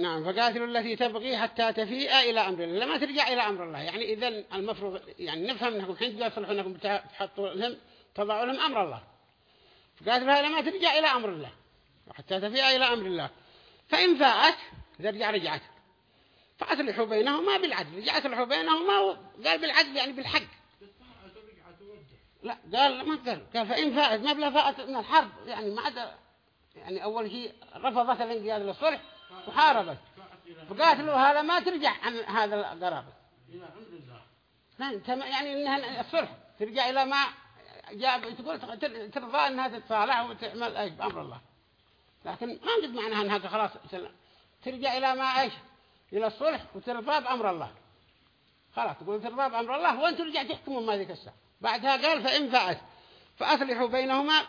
نعم فقاتلوا التي تبغي حتى تفيء إلى أمر الله. لما ترجع إلى أمر الله. يعني إذا المفروض يعني نفهم أنكم حين تصلحوا أنكم تحطوا لهم تضعوا لهم أمر الله. فقاتلوا لما ترجع إلى أمر الله. حتى تفيء إلى أمر الله. فإن فاءت رجع رجعت. فأصلحوا بينهما بالعدل. رجع أصلحوا بينهما وقال بالعدل يعني بالحق. لا قال ما قال. قال فإن فاءت ما بلا فاءت من الحرب. يعني ما عدا يعني أول شيء رفضت الانقياد للصلح وحاربت. فقاتلوا هذا ما ترجع عن هذا القرابة إلى أمر الله يعني انها الصلح ترجع إلى ما جاء تقول تر- ترضى أنها تتصالح وتعمل بأمر الله. لكن ما قد معناها انها خلاص ترجع إلى ما إيش؟ إلى الصلح وترضى بامر الله. خلاص تقول ترضى بامر الله وانت ترجع تحكموا ما ذيك الساعة بعدها قال فإن فعت فأصلحوا بينهما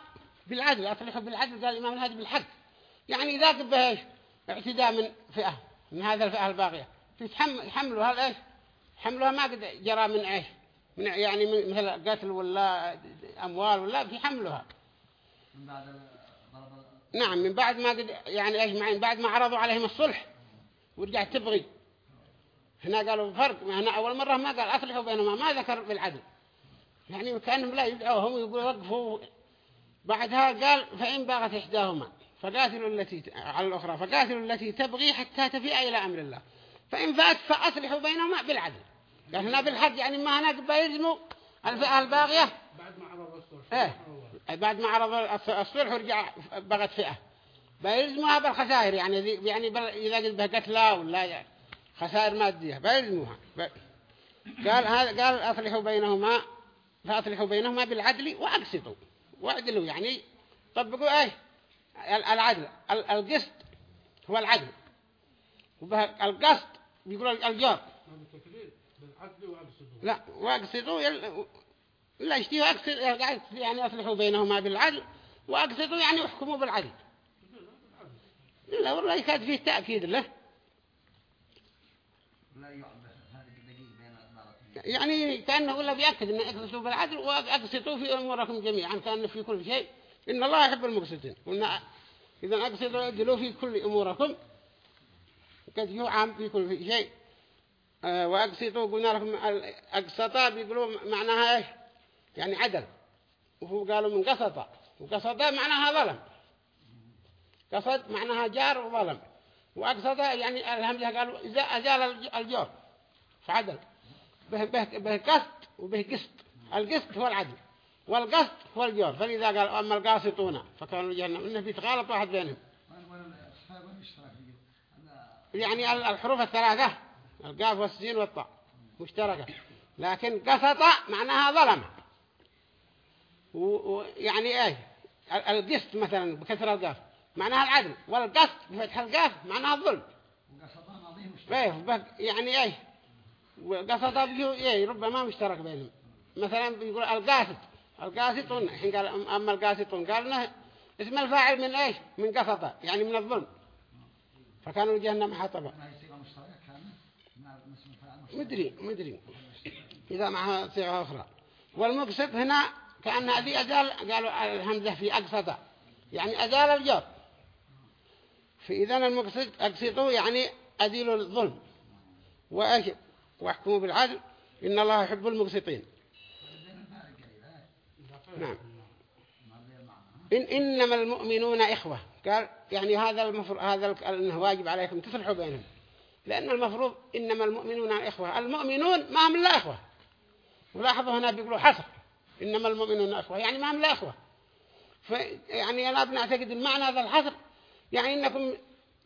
بالعدل أصلحوا بالعدل قال الإمام الهادي بالحق. يعني إذا قبه إيش؟ اعتداء من فئة من هذا الفئة الباغيه تتحمل يحملوا هذا إيش؟ حملها ما قد جرى من إيش؟ من يعني من مثل قتل ولا أموال ولا في حملها من بعد ضرب نعم من بعد ما قد يعني إيش معين بعد ما عرضوا عليهم الصلح. ورجعت تبغي. هنا قالوا فرق ما هنا أول مرة ما قال أصلحوا بينهما ما ذكر بالعدل. يعني كأنهم لا يدعوهم ويقولوا وقفوا. بعدها قال فإن باغت إحداهما فقاتلوا التي على الأخرى فقاتلوا التي تبغي حتى تفيء إلى أمر الله. فإن فات فأصلحوا بينهما بالعدل. قال هنا بالحق يعني ما هناك بيلزموا الفئه الباغية. بعد ما عرض الصلح إيه. بعد ما عرض الص- الصلح ورجع بغت فئة. بيلزموها بالخسائر يعني يعني بل إذا قلت بها قتلى ولا خسائر مادية. بيلزموها. قال هذا قال أصلحوا بينهما فأصلحوا بينهما بالعدل وأقسطوا. وأعدلوا يعني طبقوا إيه ال- العدل. ال- القسط هو العدل. وبه القسط بيقولوا بالعدل وأقصده لا وأقسطوا لا أقسط قاعد يعني أصلحوا بينهما بالعدل وأقسطوا يعني أحكموا بالعدل. لا والله يكاد فيه تأكيد له. يعني كأنه ولا بيأكد أن أقسطوا بالعدل وأقسطوا في أموركم جميعا كأن في كل شيء. إن الله يحب المقسطين قلنا إذا أقسطوا يعدلوا في كل أموركم. قد هو عام في كل شيء. آه، وأقسطوا قلنا لكم أقسطا بيقولوا معناها إيش؟ يعني عدل. وهو قالوا من قسطة وقسطة معناها ظلم. قسط معناها جار وظلم. وأقسطة يعني الهمزة قالوا إذا أزال الج- الجور. فعدل. به, به, به قسط وبه قسط. القسط هو العدل. والقسط هو الجور. فلذا قال أما القاسطون. فكانوا جهنم إنه بيتغالط واحد بينهم. يعني ال- الحروف الثلاثة. القاف والسين والطاء. مشتركة. لكن قسط معناها ظلم. ويعني إيه؟ ال- القسط مثلا بكسر القاف معناها العدل. والقسط بفتح القاف معناها الظلم. بك- يعني إيه؟ بيجوا إيه ربما مشترك بينهم. مثلا بيقول القاسط. القاسطون حين قال أما القاسطون قال إنه اسم الفاعل من إيش؟ من قسط يعني من الظلم. فكانوا جهنم حطبا مدري مدري. إذا معها صيغة أخرى. والمقسط هنا كأن هذه أزال قالوا الهمزة في أقسط يعني أزال الجر فإذا المقسط أقسطوا يعني أزيلوا الظلم. وأش واحكموا بالعدل. إن الله يحب المقسطين. نعم. إن إنما المؤمنون إخوة. قال يعني هذا المفروض هذا أنه واجب عليكم تصلحوا بينهم لأن المفروض إنما المؤمنون إخوة. المؤمنون ما هم لا إخوة. ولاحظوا هنا بيقولوا حصر. إنما المؤمنون إخوة يعني ما هم لا إخوة. فيعني أنا بنعتقد المعنى هذا الحصر يعني إنكم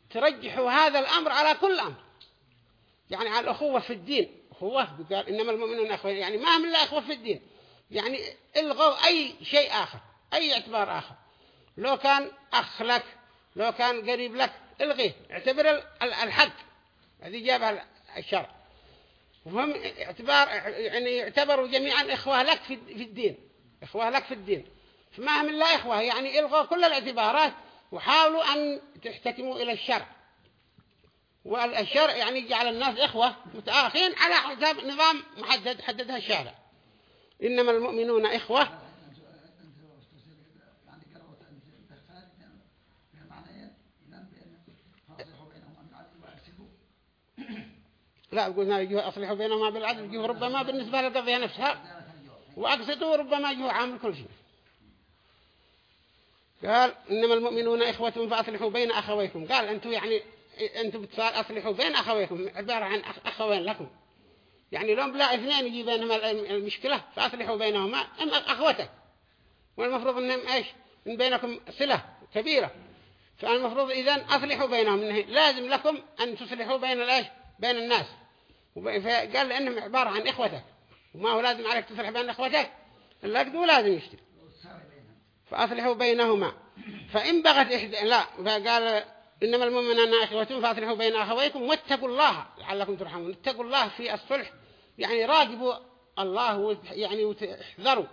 ترجحوا هذا الأمر على كل أمر. يعني على الأخوة في الدين. أخوة قال إنما المؤمنون أخوة يعني ما هم لا إخوة في الدين. يعني إلغوا أي شيء آخر أي اعتبار آخر. لو كان أخ لك لو كان قريب لك إلغيه اعتبر ال- ال- الحق. هذه جابها الشرع. وهم اعتبار يعني يعتبروا جميعا إخوة لك في الدين. إخوة لك في الدين. فما هم إلا إخوة. يعني إلغوا كل الاعتبارات وحاولوا أن تحتكموا إلى الشرع. والشرع يعني جعل الناس إخوة متآخين على حساب نظام محدد حددها الشارع. إنما المؤمنون إخوة انت عندك قرأت انت الفارق بين بين المعنيين اذا بين فاصلحوا بينهم بالعدل واقسطوا لا قلنا يجوا أصلحوا بينهما بالعدل يجوا ربما بالنسبة للقضية نفسها. وأقسطوا ربما يجوا عامل كل شيء. قال إنما المؤمنون إخوة فأصلحوا بين أخويكم. قال أنتم يعني أنتم أصلحوا بين أخويكم عبارة عن أخ- أخوين لكم. يعني لو بلا اثنين يجي بينهم المشكلة فأصلحوا بينهما. أما أخوتك والمفروض أنهم إيش؟ من بينكم صلة كبيرة. فالمفروض إذن أصلحوا بينهم. لازم لكم أن تصلحوا بين الإيش بين الناس. فقال لأنهم عبارة عن إخوتك وما هو لازم عليك تصلح بين إخوتك اللقد لازم يشتري. فأصلحوا بينهما. فإن بغت إحدى لا فقال إنما المؤمنون إخوة فأصلحوا بين أخويكم واتقوا الله لعلكم ترحمون. اتقوا الله في الصلح. يعني راقبوا الله يعني وتحذروا.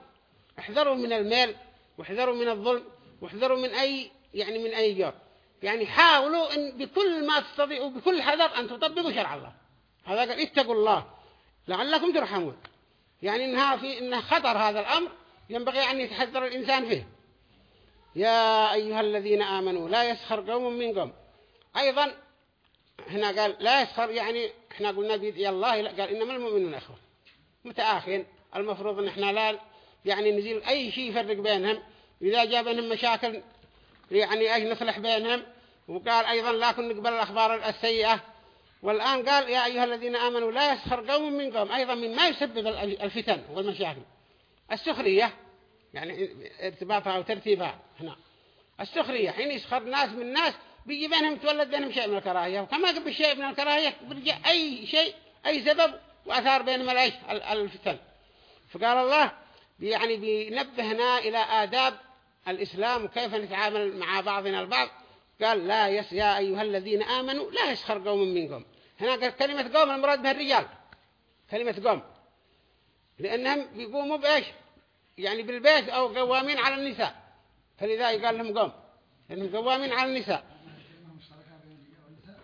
احذروا من المال واحذروا من الظلم واحذروا من أي يعني من أي جار. يعني حاولوا إن بكل ما تستطيعوا بكل حذر أن تطبقوا شرع الله. هذا قال اتقوا الله لعلكم ترحمون. يعني إنها في إنها خطر هذا الأمر ينبغي أن يتحذر الإنسان فيه. يا أيها الذين آمنوا لا يسخر قوم من قوم. أيضا هنا قال لا يسخر يعني إحنا قلنا بيد الله قال إنما المؤمنون أخوة متآخين المفروض إن إحنا لا يعني نزيل أي شيء يفرق بينهم. إذا جاء بينهم مشاكل يعني أي نصلح بينهم. وقال أيضا لا كن نقبل الأخبار السيئة. والآن قال يا أيها الذين آمنوا لا يسخر قوم من قوم أيضا مما يسبب الفتن والمشاكل. السخرية يعني ارتباطها وترتيبها هنا. السخرية حين يسخر ناس من ناس بيجي بينهم تولد بينهم شيء من الكراهية. وكما قبل شيء من الكراهية برجع أي شيء أي سبب وأثار بينهم العيش الفتن. فقال الله يعني بينبهنا إلى آداب الإسلام وكيف نتعامل مع بعضنا البعض. قال لا يس يا أيها الذين آمنوا لا يسخر قوم منكم. هنا قال كلمة قوم المراد بها الرجال. كلمة قوم. لأنهم بيقوموا بإيش؟ يعني بالبيت أو قوامين على النساء. فلذا قال لهم قوم. لأنهم قوامين على النساء.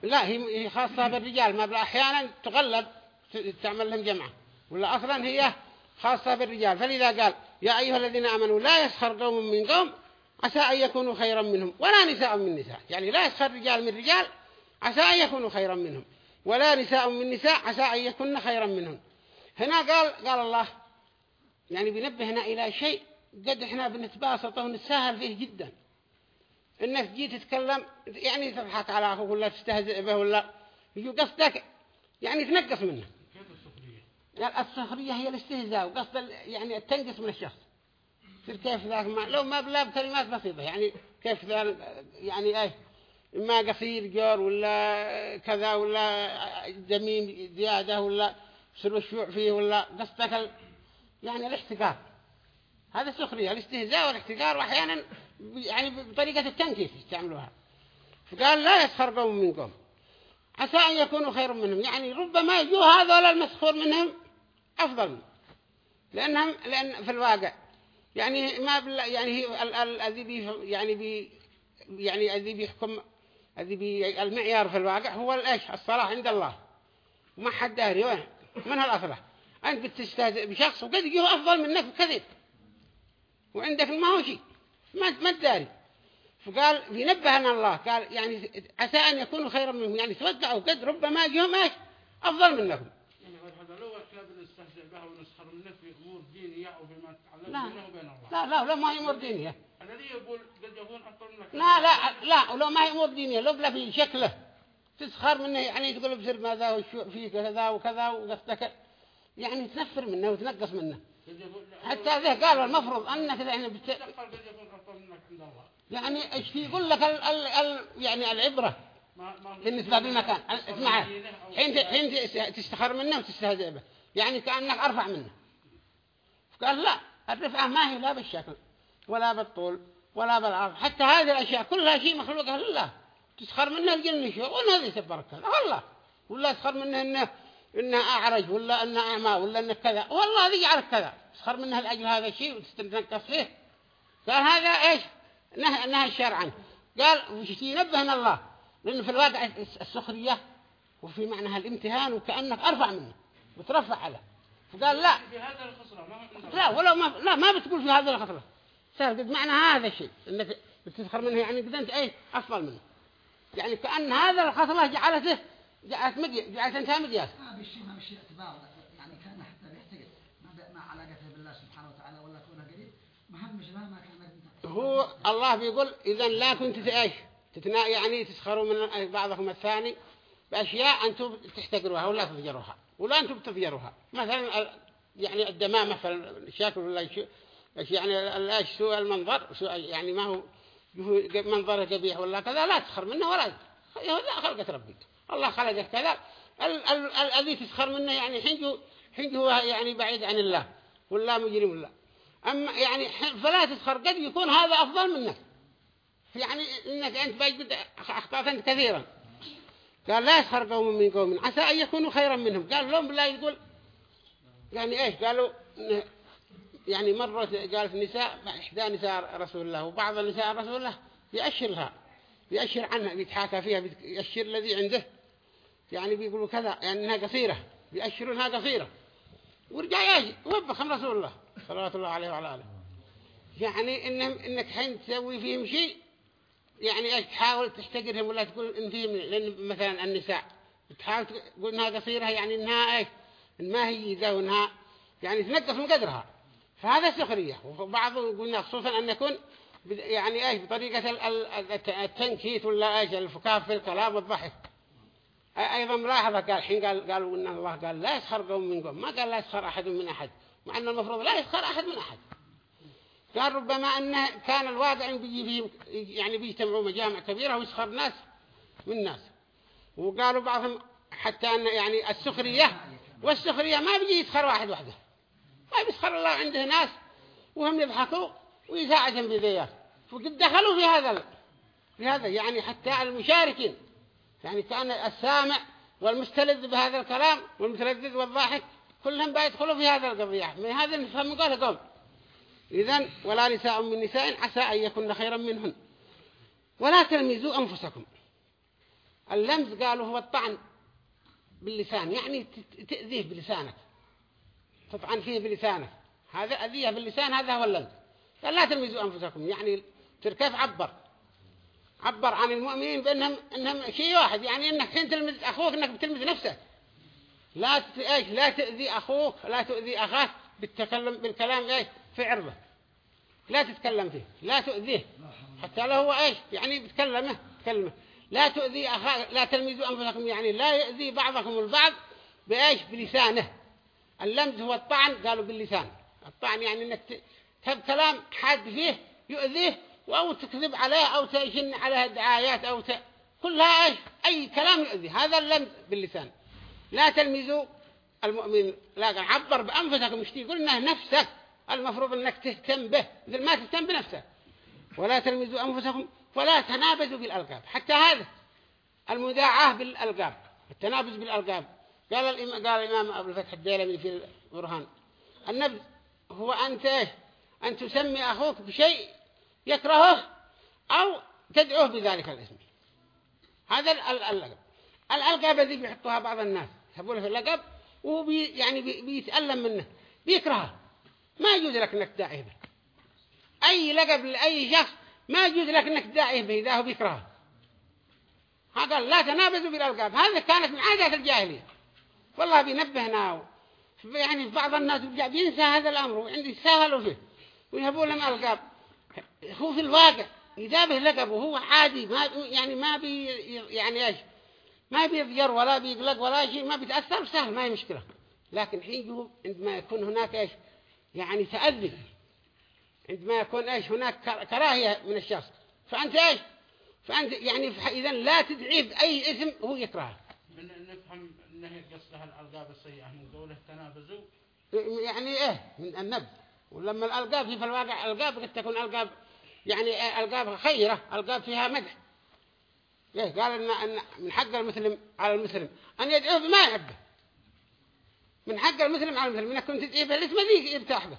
لا هي خاصة بالرجال. ما أحيانا تغلب تعمل لهم جمعة ولا أصلا هي خاصة بالرجال. فلذا قال يا أيها الذين آمنوا لا يسخر قوم من قوم عسى أن يكونوا خيرا منهم ولا نساء من نساء. يعني لا يسخر رجال من رجال عسى أن يكونوا خيرا منهم. ولا نساء من نساء عسى أن يكون خيرا منهم هنا قال قال الله يعني بنبهنا إلى شيء قد إحنا بنتباسطه ونتساهل فيه جدا. إنك تجي تتكلم يعني تضحك على أخوك ولا تستهزئ به ولا يجو قصدك يعني تنقص منه. كيف السخرية السخرية هي الاستهزاء وقصد يعني تنقص من الشخص. كيف ذاك ما لو ما بلا بكلمات بسيطة يعني كيف يعني إيه ما قصير جار ولا كذا ولا دميم زيادة ولا سر الشوع فيه ولا قصدك ال... يعني الاحتقار. هذا سخرية. الاستهزاء والاحتقار وأحيانا يعني بطريقة التنكيس يستعملوها. فقال لا يسخر قوم منكم. عسى أن يكونوا خير منهم. يعني ربما يجوا هذول المسخور منهم أفضل. لأنهم لأن في الواقع يعني ما يعني الذي يعني بي يعني الذي بيحكم الذي بي المعيار في الواقع هو الإيش؟ الصلاة عند الله. وما حد داري وين؟ من هالأصلح أنت بتستهزئ بشخص وقد يجيه أفضل منك بكثير وعندك ما هو شيء ما ما تداري. فقال ينبهنا الله. قال يعني عسى أن يكونوا خيرا منهم. يعني توقعوا قد ربما يجيهم إيش؟ أفضل منكم يعني لا. لا لا ما هي أمور دينية الذي يقول قد يكون أفضل منك لا لا لا ولو ما هي أمور دينية لو بلا في شكله. تسخر منه يعني تقول بسر ماذا وشو فيه كذا وكذا وقصدك. يعني تنفر منه وتنقص منه. حتى ذه قالوا المفروض أنك يعني بت... يعني إيش في يقول لك ال... ال... ال... يعني العبرة بالنسبة للمكان. اسمع حين حين تستخر منه وتستهزئ به. يعني كأنك أرفع منه. قال لا الرفعة ما هي لا بالشكل. ولا بالطول ولا بالعرض. حتى هذه الأشياء كلها شيء مخلوقة لله تسخر منه الجن ولا هذه كذا والله ولا تسخر منه إنه إنه أعرج ولا إنه أعمى ولا إنه كذا. والله هذه يجعلك كذا. تسخر منه لأجل هذا الشيء وتستنقص فيه قال هذا إيش؟ نهى نهى عنه. قال وش ينبهنا الله. لأنه في الواقع السخرية وفي معناها الامتهان وكأنك أرفع منه. وترفع عليه. فقال لا. الله لا ولا ما لا ما بتقول في هذا الخطرة قد معنى هذا الشيء انك بتسخر منه يعني قد أنت إيه؟ افضل منه يعني كأن هذا الخطرة جعلته جعلت مدي جعلت انتها مدياس ما بالشيء ما بالشيء اعتبار. يعني كان حتى بيحتقد ما ما علاقته بالله سبحانه وتعالى ولا كونه قريب. ما همش لا ما كان هو الله بيقول إذا لا كنت إيش؟ تتنا يعني تسخروا من بعضكم الثاني بأشياء أنتم تحتقروها ولا تفجروها. ولا أنتم تطيروها مثلا يعني الدمامة في الشكل ولا شيء يعني إيش سوء المنظر سوء يعني ما هو منظره قبيح ولا كذا لا تسخر منه ولا هذا خلقة ربك. الله خلقك كذا. ال- ال- الذي تسخر منه يعني حين حين هو يعني بعيد عن الله ولا مجرم الله أما يعني فلا تسخر قد يكون هذا أفضل منك. يعني إنك أنت بجد أخطأت أنت كثيرا. قال لا يسخر قوم من قوم. عسى أن يكونوا خيرا منهم. قال لهم بالله يقول. يعني إيش؟ قالوا يعني مرة قالت نساء إحدى نساء رسول الله وبعض النساء رسول الله يأشرها يأشر عنها بيتحاكى فيها يأشر الذي عنده. يعني بيقولوا كذا يعني إنها قصيرة بيأشروا إنها قصيرة. ورجع يجي وبخم رسول الله صلوات الله عليه وعلى آله. يعني إنهم إنك حين تسوي فيهم شيء يعني إيش تحاول تحتقرهم ولا تقول إن فيهم لأن مثلا النساء تحاول تقول إنها قصيرة يعني إنها إيش إن ما هي ذا وإنها يعني تنقص من قدرها. فهذا سخرية. وبعضهم قلنا خصوصا أن يكون يعني إيش بطريقة ال- ال- الت- التنكيت ولا إيش الفكاهة في الكلام والضحك. أيضا ملاحظة قال حين قال قالوا إن الله قال لا يسخر قوم من قوم ما قال لا يسخر أحد من أحد مع أن المفروض لا يسخر أحد من أحد. قال ربما أنه كان الواقع بيجي فيهم يعني بيجتمعوا مجامع كبيرة ويسخر ناس من ناس. وقالوا بعضهم حتى أن يعني السخرية والسخرية ما بيجي يسخر واحد وحده. ما بيسخر الله عنده ناس وهم يضحكوا ويساعدهم بذيات فقد دخلوا في هذا في هذا يعني حتى المشاركين. يعني كان السامع والمستلذ بهذا الكلام والمتلذذ والضاحك كلهم بيدخلوا في هذا القضية من هذا نفهم قال قوم. إذن ولا نساء من نساء عسى أن يكون خيرا منهن. ولا تلمزوا أنفسكم. اللمز قالوا هو الطعن باللسان يعني تأذيه بلسانك. تطعن فيه بلسانك هذا أذية باللسان هذا هو اللمز قال لا تلمزوا أنفسكم. يعني تركيف عبر. عبر عن المؤمنين بأنهم إنهم شيء واحد. يعني إنك حين تلمز أخوك إنك بتلمز نفسك. لا ت- إيش؟ لا تؤذي أخوك لا تؤذي أخاك بالتكلم بالكلام إيش؟ في عرضه. لا تتكلم فيه لا تؤذيه. حتى لو هو إيش؟ يعني بتكلمه تكلمه لا تؤذي أخاك لا تلمزوا أنفسكم. يعني لا يؤذي بعضكم البعض بإيش؟ بلسانه. اللمز هو الطعن قالوا باللسان. الطعن يعني إنك ت- تهب كلام حاد فيه يؤذيه أو تكذب عليه أو تشن عليه دعايات أو ت... كلها إيش؟ أي كلام يؤذي. هذا اللمز باللسان. لا تلمزوا المؤمن. لا عبر بأنفسكم. مش يقول إنه نفسك. المفروض إنك تهتم به. مثل ما تهتم بنفسك. ولا تلمزوا أنفسكم ولا تنابزوا بالألقاب. حتى هذا المداعاة بالألقاب. التنابز بالألقاب. قال الإمام قال الإمام أبو الفتح الديلمي في البرهان النبذ هو أنت إيش أن تسمي أخوك بشيء يكرهه أو تدعوه بذلك الاسم. هذا ال- ال- اللقب. الألقاب الذي بيحطوها بعض الناس يحبوا له في اللقب وهو بي يعني بي بيتألم منه بيكرهه. ما يجوز لك أنك تداعيه به. أي لقب لأي شخص ما يجوز لك أنك تداعيه به إذا هو بيكرهه. قال لا تنابزوا بالألقاب. هذا كانت من عادات الجاهلية. والله بينبهنا. يعني بعض الناس بيرجع بينسى هذا الأمر وعندي يساهلوا فيه. ويهبوا لهم ألقاب هو في الواقع إذا به لقب وهو عادي ما يعني ما بي يعني إيش؟ ما بيضجر ولا بيقلق ولا شيء ما بيتأثر سهل ما هي مشكلة. لكن حين عندما يكون هناك إيش؟ يعني تأذي. عندما يكون إيش؟ هناك كر- كراهية من الشخص. فأنت إيش؟ فأنت يعني إذا لا تدعيه بأي اسم هو يكرهه من نفهم إنه قصدها الألقاب السيئة من قوله تنابزوا يعني إيه؟ من النبذ. ولما الألقاب في الواقع ألقاب قد تكون ألقاب يعني إيه ألقاب خيرة ألقاب فيها مدح. ليه قال ان إن من حق المسلم على المسلم. أن يدعوه بما يحبه من حق المسلم على المسلم. إنك كنت تدعيه بالاسم ذي يرتاح به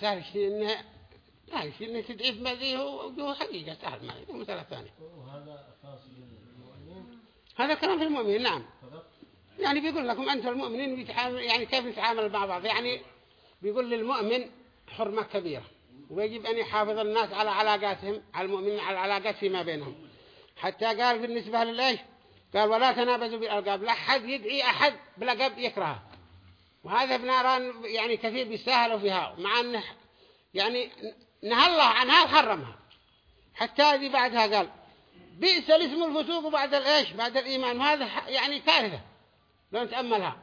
سهل شيء انه لا شيء انه تدعيه بما ذي هو هو حقيقة سهل ما هي مسألة ثانية وهذا خاص بالمؤمنين هذا كلام في المؤمنين نعم. يعني بيقول لكم أنتم المؤمنين بيتعامل يعني كيف نتعامل مع بعض؟ يعني بيقول للمؤمن حرمة كبيرة ويجب أن يحافظ الناس على علاقاتهم على المؤمنين على العلاقات فيما بينهم. حتى قال بالنسبة للإيش؟ قال ولا تنابزوا بالألقاب لا أحد يدعي أحد بلقب يكرهه. وهذا بنرى يعني كثير بيستاهلوا فيها مع أنه يعني نهى الله عنها وحرمها. حتى هذه بعدها قال بئس الاسم الفسوق بعد الايش بعد الإيمان. وهذا يعني كارثه لو نتاملها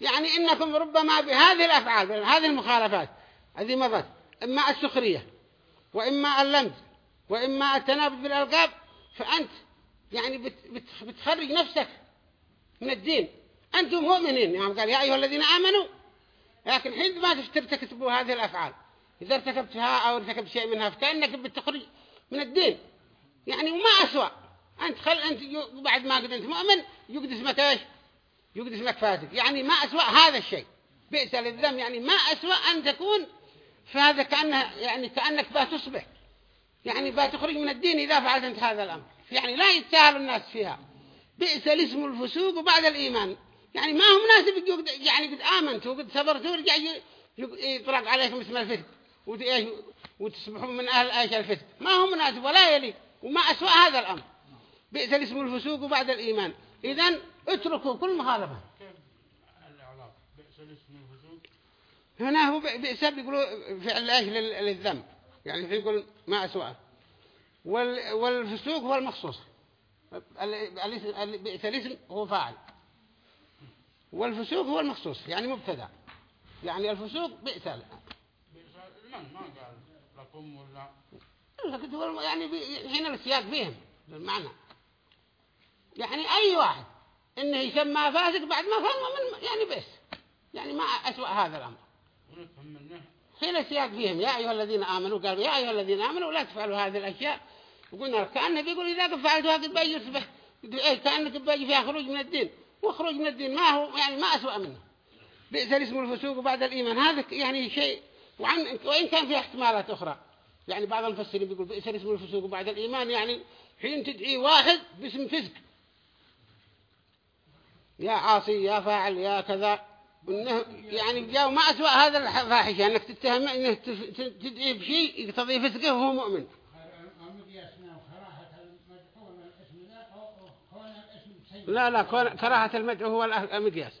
يعني إنكم ربما بهذه الأفعال هذه المخالفات هذه مضت إما السخرية وإما اللمز وإما التنابذ بالألقاب فأنت يعني بت بت بتخرج نفسك من الدين. أنتم مؤمنين. يعني قال يا أيها الذين آمنوا لكن حين ما ترتكبوا هذه الأفعال إذا ارتكبتها أو ارتكبت شيء منها فكأنك بتخرج من الدين. يعني وما أسوأ. أنت خل أنت بعد ما قد أنت مؤمن يقد اسمك إيش؟ يقد اسمك فاسق. يعني ما أسوأ هذا الشيء. بئس للذم يعني ما أسوأ أن تكون فهذا كأنه يعني كأنك بتصبح يعني بتخرج من الدين إذا فعلت أنت هذا الأمر. يعني لا يتساهل الناس فيها. بئس الاسم الفسوق بعد الإيمان. يعني ما هو مناسب يعني قد آمنت وقد صبرت ورجع يطلق عليكم اسم الفسق وتصبحوا من أهل آيش الفسق ما هو مناسب ولا يلي. وما أسوأ هذا الأمر. بئس الاسم الفسوق بعد الإيمان. إذن اتركوا كل مخالفة. هنا هو بئس بيقولوا فعل إيش للذنب. يعني يقول ما أسوأ. وال والفسوق هو المخصوص. الاسم هو فاعل. والفسوق هو المخصوص يعني مبتدأ. يعني الفسوق بئس من ما قال لكم ولا؟ لكن هو يعني بي- حين السياق فيهم بالمعنى. يعني أي واحد إنه يسمى فاسق بعد ما كان مؤمن يعني بس يعني ما أسوأ هذا الأمر. حين السياق فيهم يا أيها الذين آمنوا قالوا يا أيها الذين آمنوا لا تفعلوا هذه الأشياء. وقلنا كأنه بيقول إذا فعلتها قد بيجي إيه كأنك قد بيجي فيها خروج من الدين. وخروج من الدين. ما هو يعني ما أسوأ منه. بئس الاسم الفسوق بعد الإيمان. هذا يعني شيء وعن وإن كان فيه احتمالات أخرى. يعني بعض المفسرين بيقول بئس الاسم الفسوق بعد الإيمان. يعني حين تدعي واحد باسم فسق. يا عاصي يا فاعل يا كذا. إنه يعني جاء ما أسوأ. هذا الفاحشة أنك تتهم إنه تدعي بشيء يقتضي فسقه وهو مؤمن. لا لا كراهة المدعو هو المقياس.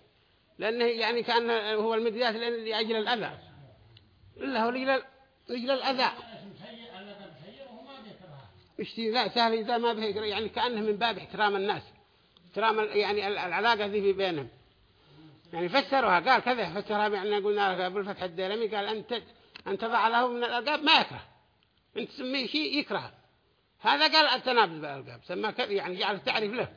لأنه يعني كأنه هو المقياس لأجل الأذى. إلا هو لأجل الأذى. اشتي لا سهل إذا ما به يعني كأنه من باب احترام الناس. احترام يعني ال- العلاقة ذي بينهم. يعني فسروها. قال كذا فسرها يعني قلنا لك أبو الفتح الديلمي قال أنت أن تضع له من الألقاب ما يكره. أنت تسميه شيء يكره. هذا قال التنابذ بالألقاب. سماه كذا يعني جعل التعريف له.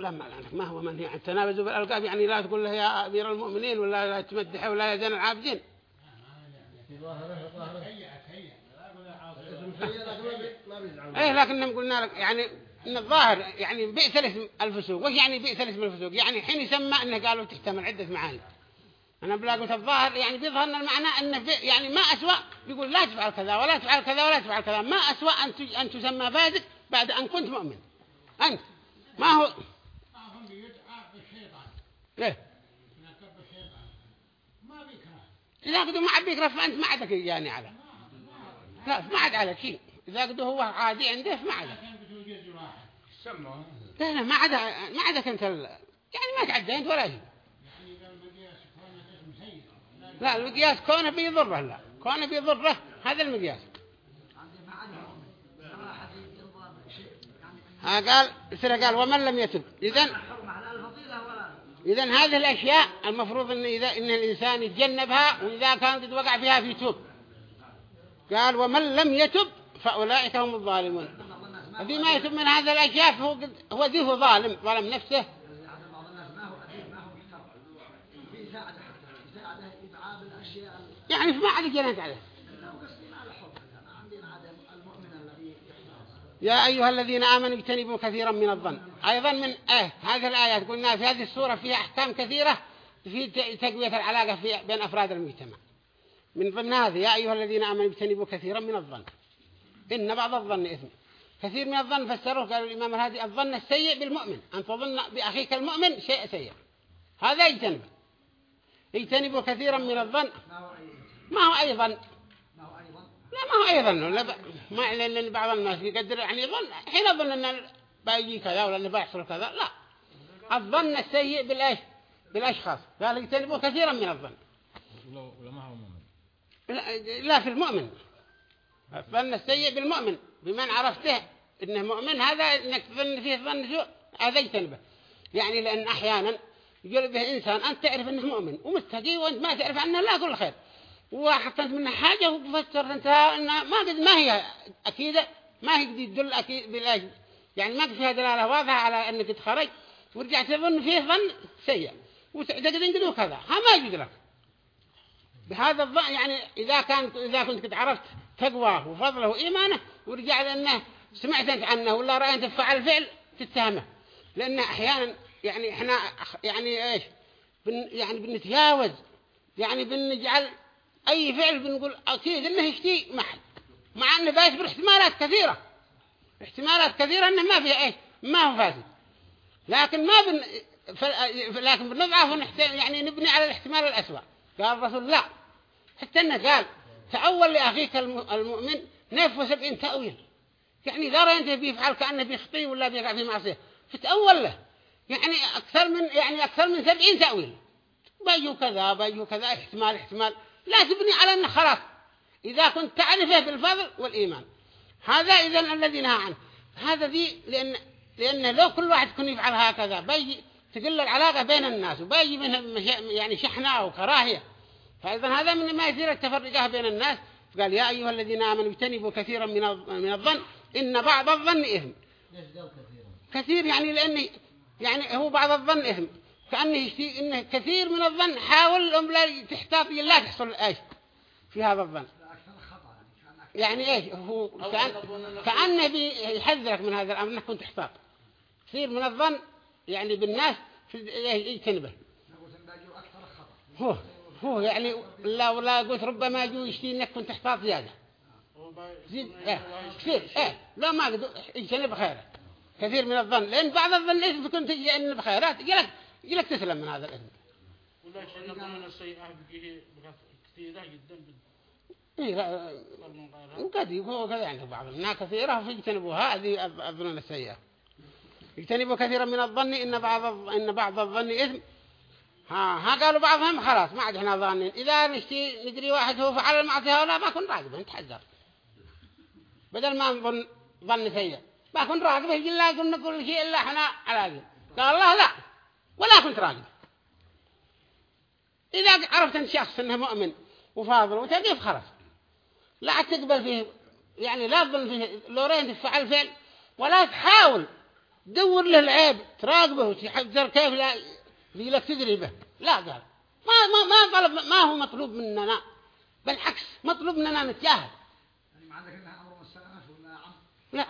لا ما لعنك ما هو منهي عن التنابز بالألقاب يعني لا تقول له يا أمير المؤمنين ولا لا تمدحه ولا يا زين العابدين. إيه لكن قلنا لك يعني إن الظاهر يعني بئس الاسم الفسوق. وش يعني بئس الاسم الفسوق؟ يعني حين يسمى إنه قالوا تحتمل عدة معاني. أنا بلا قلت الظاهر يعني بيظهر لنا المعنى إنه يعني ما أسوأ. بيقول لا تفعل كذا ولا تفعل كذا ولا تفعل كذا. ما أسوأ أن أن تسمى فاسق بعد أن كنت مؤمن. أنت. ما هو ما بيكره إذا قدوا ما عاد بيكره فانت ما عادك يعني على. لا ما عاد على شيء. إذا قدوا هو عادي عنده واحد سموه. لا لا ما عاد ما عادك أنت ال... يعني ما تعدى أنت ولا شيء. إذا لا المقياس كونه بيضره لا. كونه بيضره هذا المقياس. ما ها قال سرى قال ومن لم يتب. إذن إذن هذه الأشياء المفروض إن إذا إن الإنسان يتجنبها وإذا كان قد وقع فيها في توب. قال ومن لم يتب فأولئك هم الظالمون. الذي ما يتب من هذه الأشياء فهو قد هو ذي ظالم ظلم نفسه. يعني ما هو أديب ما هو محترم بيساعده حتى يساعده إبعاد الأشياء يعني فما عاد جنات عليه لو قصدين على حب أنا عندنا هذا المؤمن الذي يحترم يا أيها الذين آمنوا اجتنبوا كثيرا من الظن. أيضا من آه هذه الآيات. قلنا في هذه السورة فيها أحكام كثيرة في تقوية العلاقة في بين أفراد المجتمع. من ضمن هذه يا أيها الذين آمنوا اجتنبوا كثيرا من الظن. إن بعض الظن إثم. كثير من الظن فسروه قالوا الإمام الهادي الظن السيء بالمؤمن. أن تظن بأخيك المؤمن شيء سيء. هذا يجتنب اجتنبوا كثيرا من الظن. ما هو أي ظن لا ما هو أي ظن لا ب... ما لأن بعض الناس يقدر يعني يظن حين يظن أن بيجي كذا ولا انه بيحصل كذا لا. الظن السيء بالإيش؟ بالأشخاص. قال يجتنبوا كثيرا من الظن. ولو ما هو مؤمن. لا, لا في المؤمن. الظن السيء بالمؤمن بمن عرفته إنه مؤمن هذا إنك تظن فيه ظن سوء هذا يجتنبه. يعني لأن أحيانا يقول به إنسان أنت تعرف إنه مؤمن ومتقي وأنت ما تعرف عنه لا كل خير. وحطيت منه حاجة وفسرت انتها أنها ما قد ما هي أكيدة ما هي قد يدل أكيد بالأجل. يعني ما فيها دلالة واضحة على أنك تخرج ورجعت تظن فيه ظن سيء. وتعتقد انه كذا ها ما يجوز لك. بهذا الظن يعني إذا كانت إذا كنت قد عرفت تقواه وفضله وإيمانه ورجع لأنه سمعت أنت عنه ولا رأيت فعل فعل تتهمه. لأن أحيانا يعني إحنا يعني إيش؟ بن يعني بنتجاوز. يعني بنجعل أي فعل بنقول أكيد إنه يشتي محل. مع أنه بيصبر احتمالات كثيرة. احتمالات كثيرة إنه ما فيها إيش ما هو فاسد لكن ما بن لكن بنضعف ونحت... يعني نبني على الاحتمال الأسوأ. قال الرسول لا. حتى إنه قال تأول لأخيك الم- المؤمن نفس سبعين تأويل. يعني إذا رأيت بيفعل كأنه بيخطي ولا بيقع في معصية. فتأول له. يعني أكثر من يعني أكثر من سبعين تأويل. بيجوا كذا بيجوا كذا احتمال احتمال. لا تبني على أنه خلاص. إذا كنت تعرفه بالفضل والإيمان. هذا إذا الذي نهى عنه. هذا ذي لأن لأن لو كل واحد كن يفعل هكذا بيجي تقل العلاقة بين الناس وبيجي منها مش- يعني شحنة وكراهية. فإذا هذا من ما يثير التفرقة بين الناس. قال يا أيها الذين آمنوا اجتنبوا كثيرا من من الظن. إن بعض الظن إثم. كثيرا؟ كثير يعني لأن يعني هو بعض الظن إثم. كأنه يشتي إنه كثير من الظن. حاول الأم لا تحتاط لا تحصل إيش في هذا الظن. يعني يعني إيش؟ هو كأن كأنه بيحذرك من هذا الأمر أنك كنت تحتاط. كثير من الظن يعني بالناس في يجتنبه. هو هو يعني لا ولا قلت ربما جو يشتي إنك كنت تحتاط زيادة. زيد إيه كثير إيه لا ما قد اجتنب خيره. كثير من الظن. لأن بعض الظن إذا كنت تجتنب خيرات يجلك يجلك تسلم من هذا الاثم ولا شيء نظن السيئة بقيه كثيرة جدا إيه لا من قد يكون يعني بعض الناس كثيرة فيجتنبوها هذه الظنون السيئة. يجتنبوا كثيرا من الظن إن بعض إن بعض الظن إثم ها ها قالوا بعضهم خلاص ما عاد إحنا ظانين. إذا نشتي ندري واحد هو فعل المعصية ولا بكون راقبه نتحذر. بدل ما نظن ظن سيء. بكون راقبه يجي لا قلنا كل شيء إلا إحنا على قال الله لا. ولا كنت راقبه إذا عرفت أن شخص إنه مؤمن وفاضل وتقف خلاص. لا تقبل فيه يعني لا تظن فيه لورين تفعل فعل ولا تحاول تدور له العيب تراقبه وتحذر كيف لا لك تدري به. لا قال. ما ما ما طلب ما هو مطلوب مننا. بالعكس مطلوب مننا نتجاهل. لا.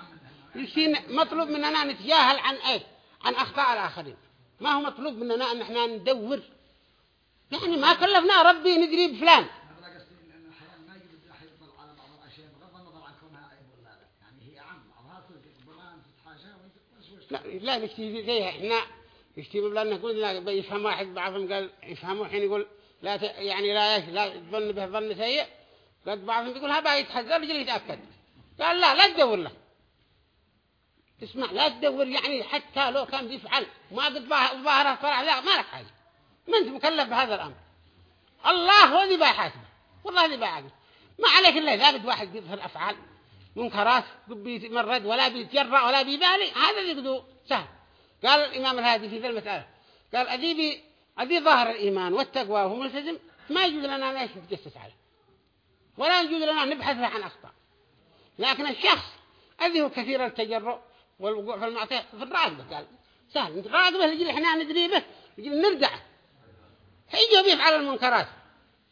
يصير مطلوب مننا نتجاهل عن إيه؟ عن أخطاء الآخرين. ما هو مطلوب مننا ان إحنا ندور. يعني ما كلفنا ربي ندري بفلان. لا لا لا نكتفي زي إحنا. يكتفي بلا نقول لا بيفهم واحد بعضهم قال يفهموا حين يقول لا ت... يعني لا إيش لا تظن به ظن سيء. قد بعضهم يقول هذا يتحذر يجي يتأكد. قال لا لا تدور له. اسمع لا تدور يعني حتى لو كان بيفعل. ما قد ظاهر- ظاهره طلع لا ما لك حاجة. ما أنت مكلف بهذا الأمر. الله هو ذي بيحاسبه والله ذي بيعاقبه ما عليك إلا إذا قد واحد بيظهر أفعال منكرات بيتمرد ولا بيتجرأ ولا بيبالي. هذا اللي قدو سهل. قال الإمام الهادي في ذي المسألة قال أذي أذي ظاهر الإيمان والتقوى وهو ملتزم ما يجوز لنا نتجسس عليه. ولا يجوز لنا نبحث عن أخطاء. لكن الشخص أذي هو كثير التجرؤ والوقوع في المعصية في الراقبة. قال سهل انت راقبه يجي إحنا ندري به يجي نرجع يجي بيفعل المنكرات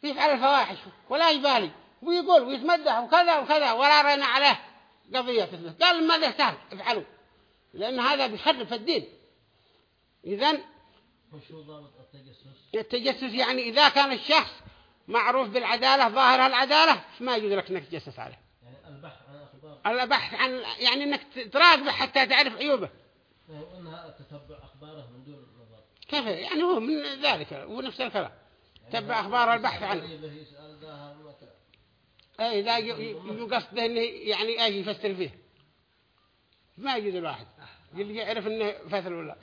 يفعل الفواحش ولا يبالي ويقول ويتمدح وكذا وكذا ولا رأينا عليه قضية تثبت. قال ماذا سهل افعلوا. لأن هذا بيخرب الدين. وش هو ضابط التجسس يعني إذا كان الشخص معروف بالعدالة ظاهر العدالة ما يجوز لك أنك تجسس عليه. أخبار البحث عن يعني أنك تراقبه حتى تعرف عيوبه. وأنها تتبع أخباره من دون نظر. كيف؟ يعني هو من ذلك هو نفس الكلام. تبع أخبار البحث عنه غريبة يسأل ظاهر متى أي إذا ي- ي- يقصده إنه يعني أي يفسر فيه ما يجوز الواحد. يعرف إنه فتل ولا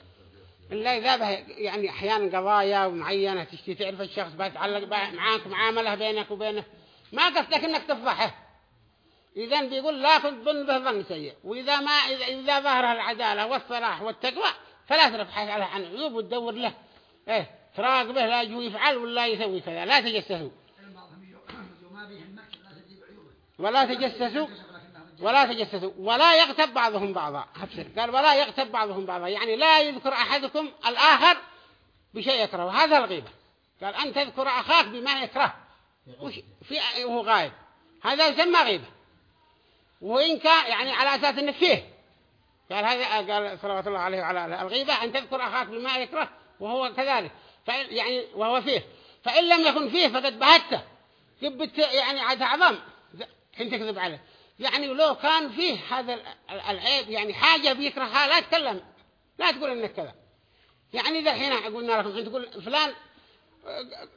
إلا إذا به يعني أحيانا قضايا معينة تشتي تعرف الشخص بيتعلق به- معاك معاملة بينك وبينه. ما قصدك إنك تفضحه. إذا بيقول لا تظن به ظن سيء. وإذا ما إذا, إذا ظهر العدالة والصلاح والتقوى فلا تبحث عليه عن عيوب وتدور له. إيه تراقبه لا يجو يفعل ولا يسوي كذا. لا تجسسوا. ولا تجسسوا. ولا تجسسوا. ولا يغتب بعضهم بعضا. أبشر قال ولا يغتب بعضهم بعضا. يعني لا يذكر أحدكم الآخر بشيء يكره هذا الغيبة. قال أن تذكر أخاك بما يكره. وش في وهو غايب. هذا يسمى غيبة. وإن كان يعني على أساس أنه فيه. قال هذا قال صلوات الله عليه وعلى الغيبة أن تذكر أخاك بما يكره وهو كذلك. يعني وهو فيه. فإن لم يكن فيه فقد بهته كبت يعني عاد عظم. حين تكذب عليه. يعني لو كان فيه هذا ال- ال- العيب يعني حاجة بيكرهها لا تكلم لا تقول إنك كذا. يعني إذا الحين قلنا لكم حين تقول فلان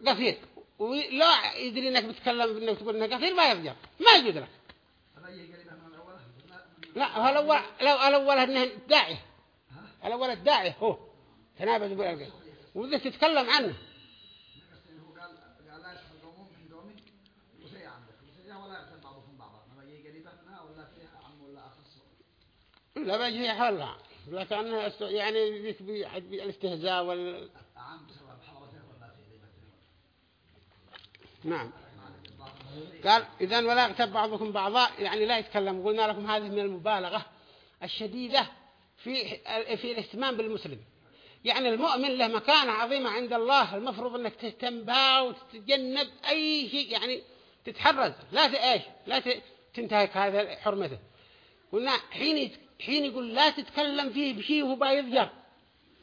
قصير. ولا يدري إنك بتكلم إنك تقول إنه قصير ما يرجع ما يجوز لك هذا يجي قريبا من الأول لا هو الأول لو الأول إنه داعي؟ الأول الداعي هو. تنابز بالألقى وإذا تتكلم عنه. هو قال قال لا. بيجي حولها لكن يعني ذيك بي- بي- الاستهزاء وال نعم. قال إذا ولا يغتب بعضكم بعضا يعني لا يتكلم. قلنا لكم هذه من المبالغة الشديدة في في الاهتمام بالمسلم. يعني المؤمن له مكانة عظيمة عند الله المفروض إنك تهتم بها وتتجنب أي شيء يعني تتحرز. لا إيش؟ لا تنتهك هذا حرمته. قلنا حين حين يقول لا تتكلم فيه بشيء وهو بيضجر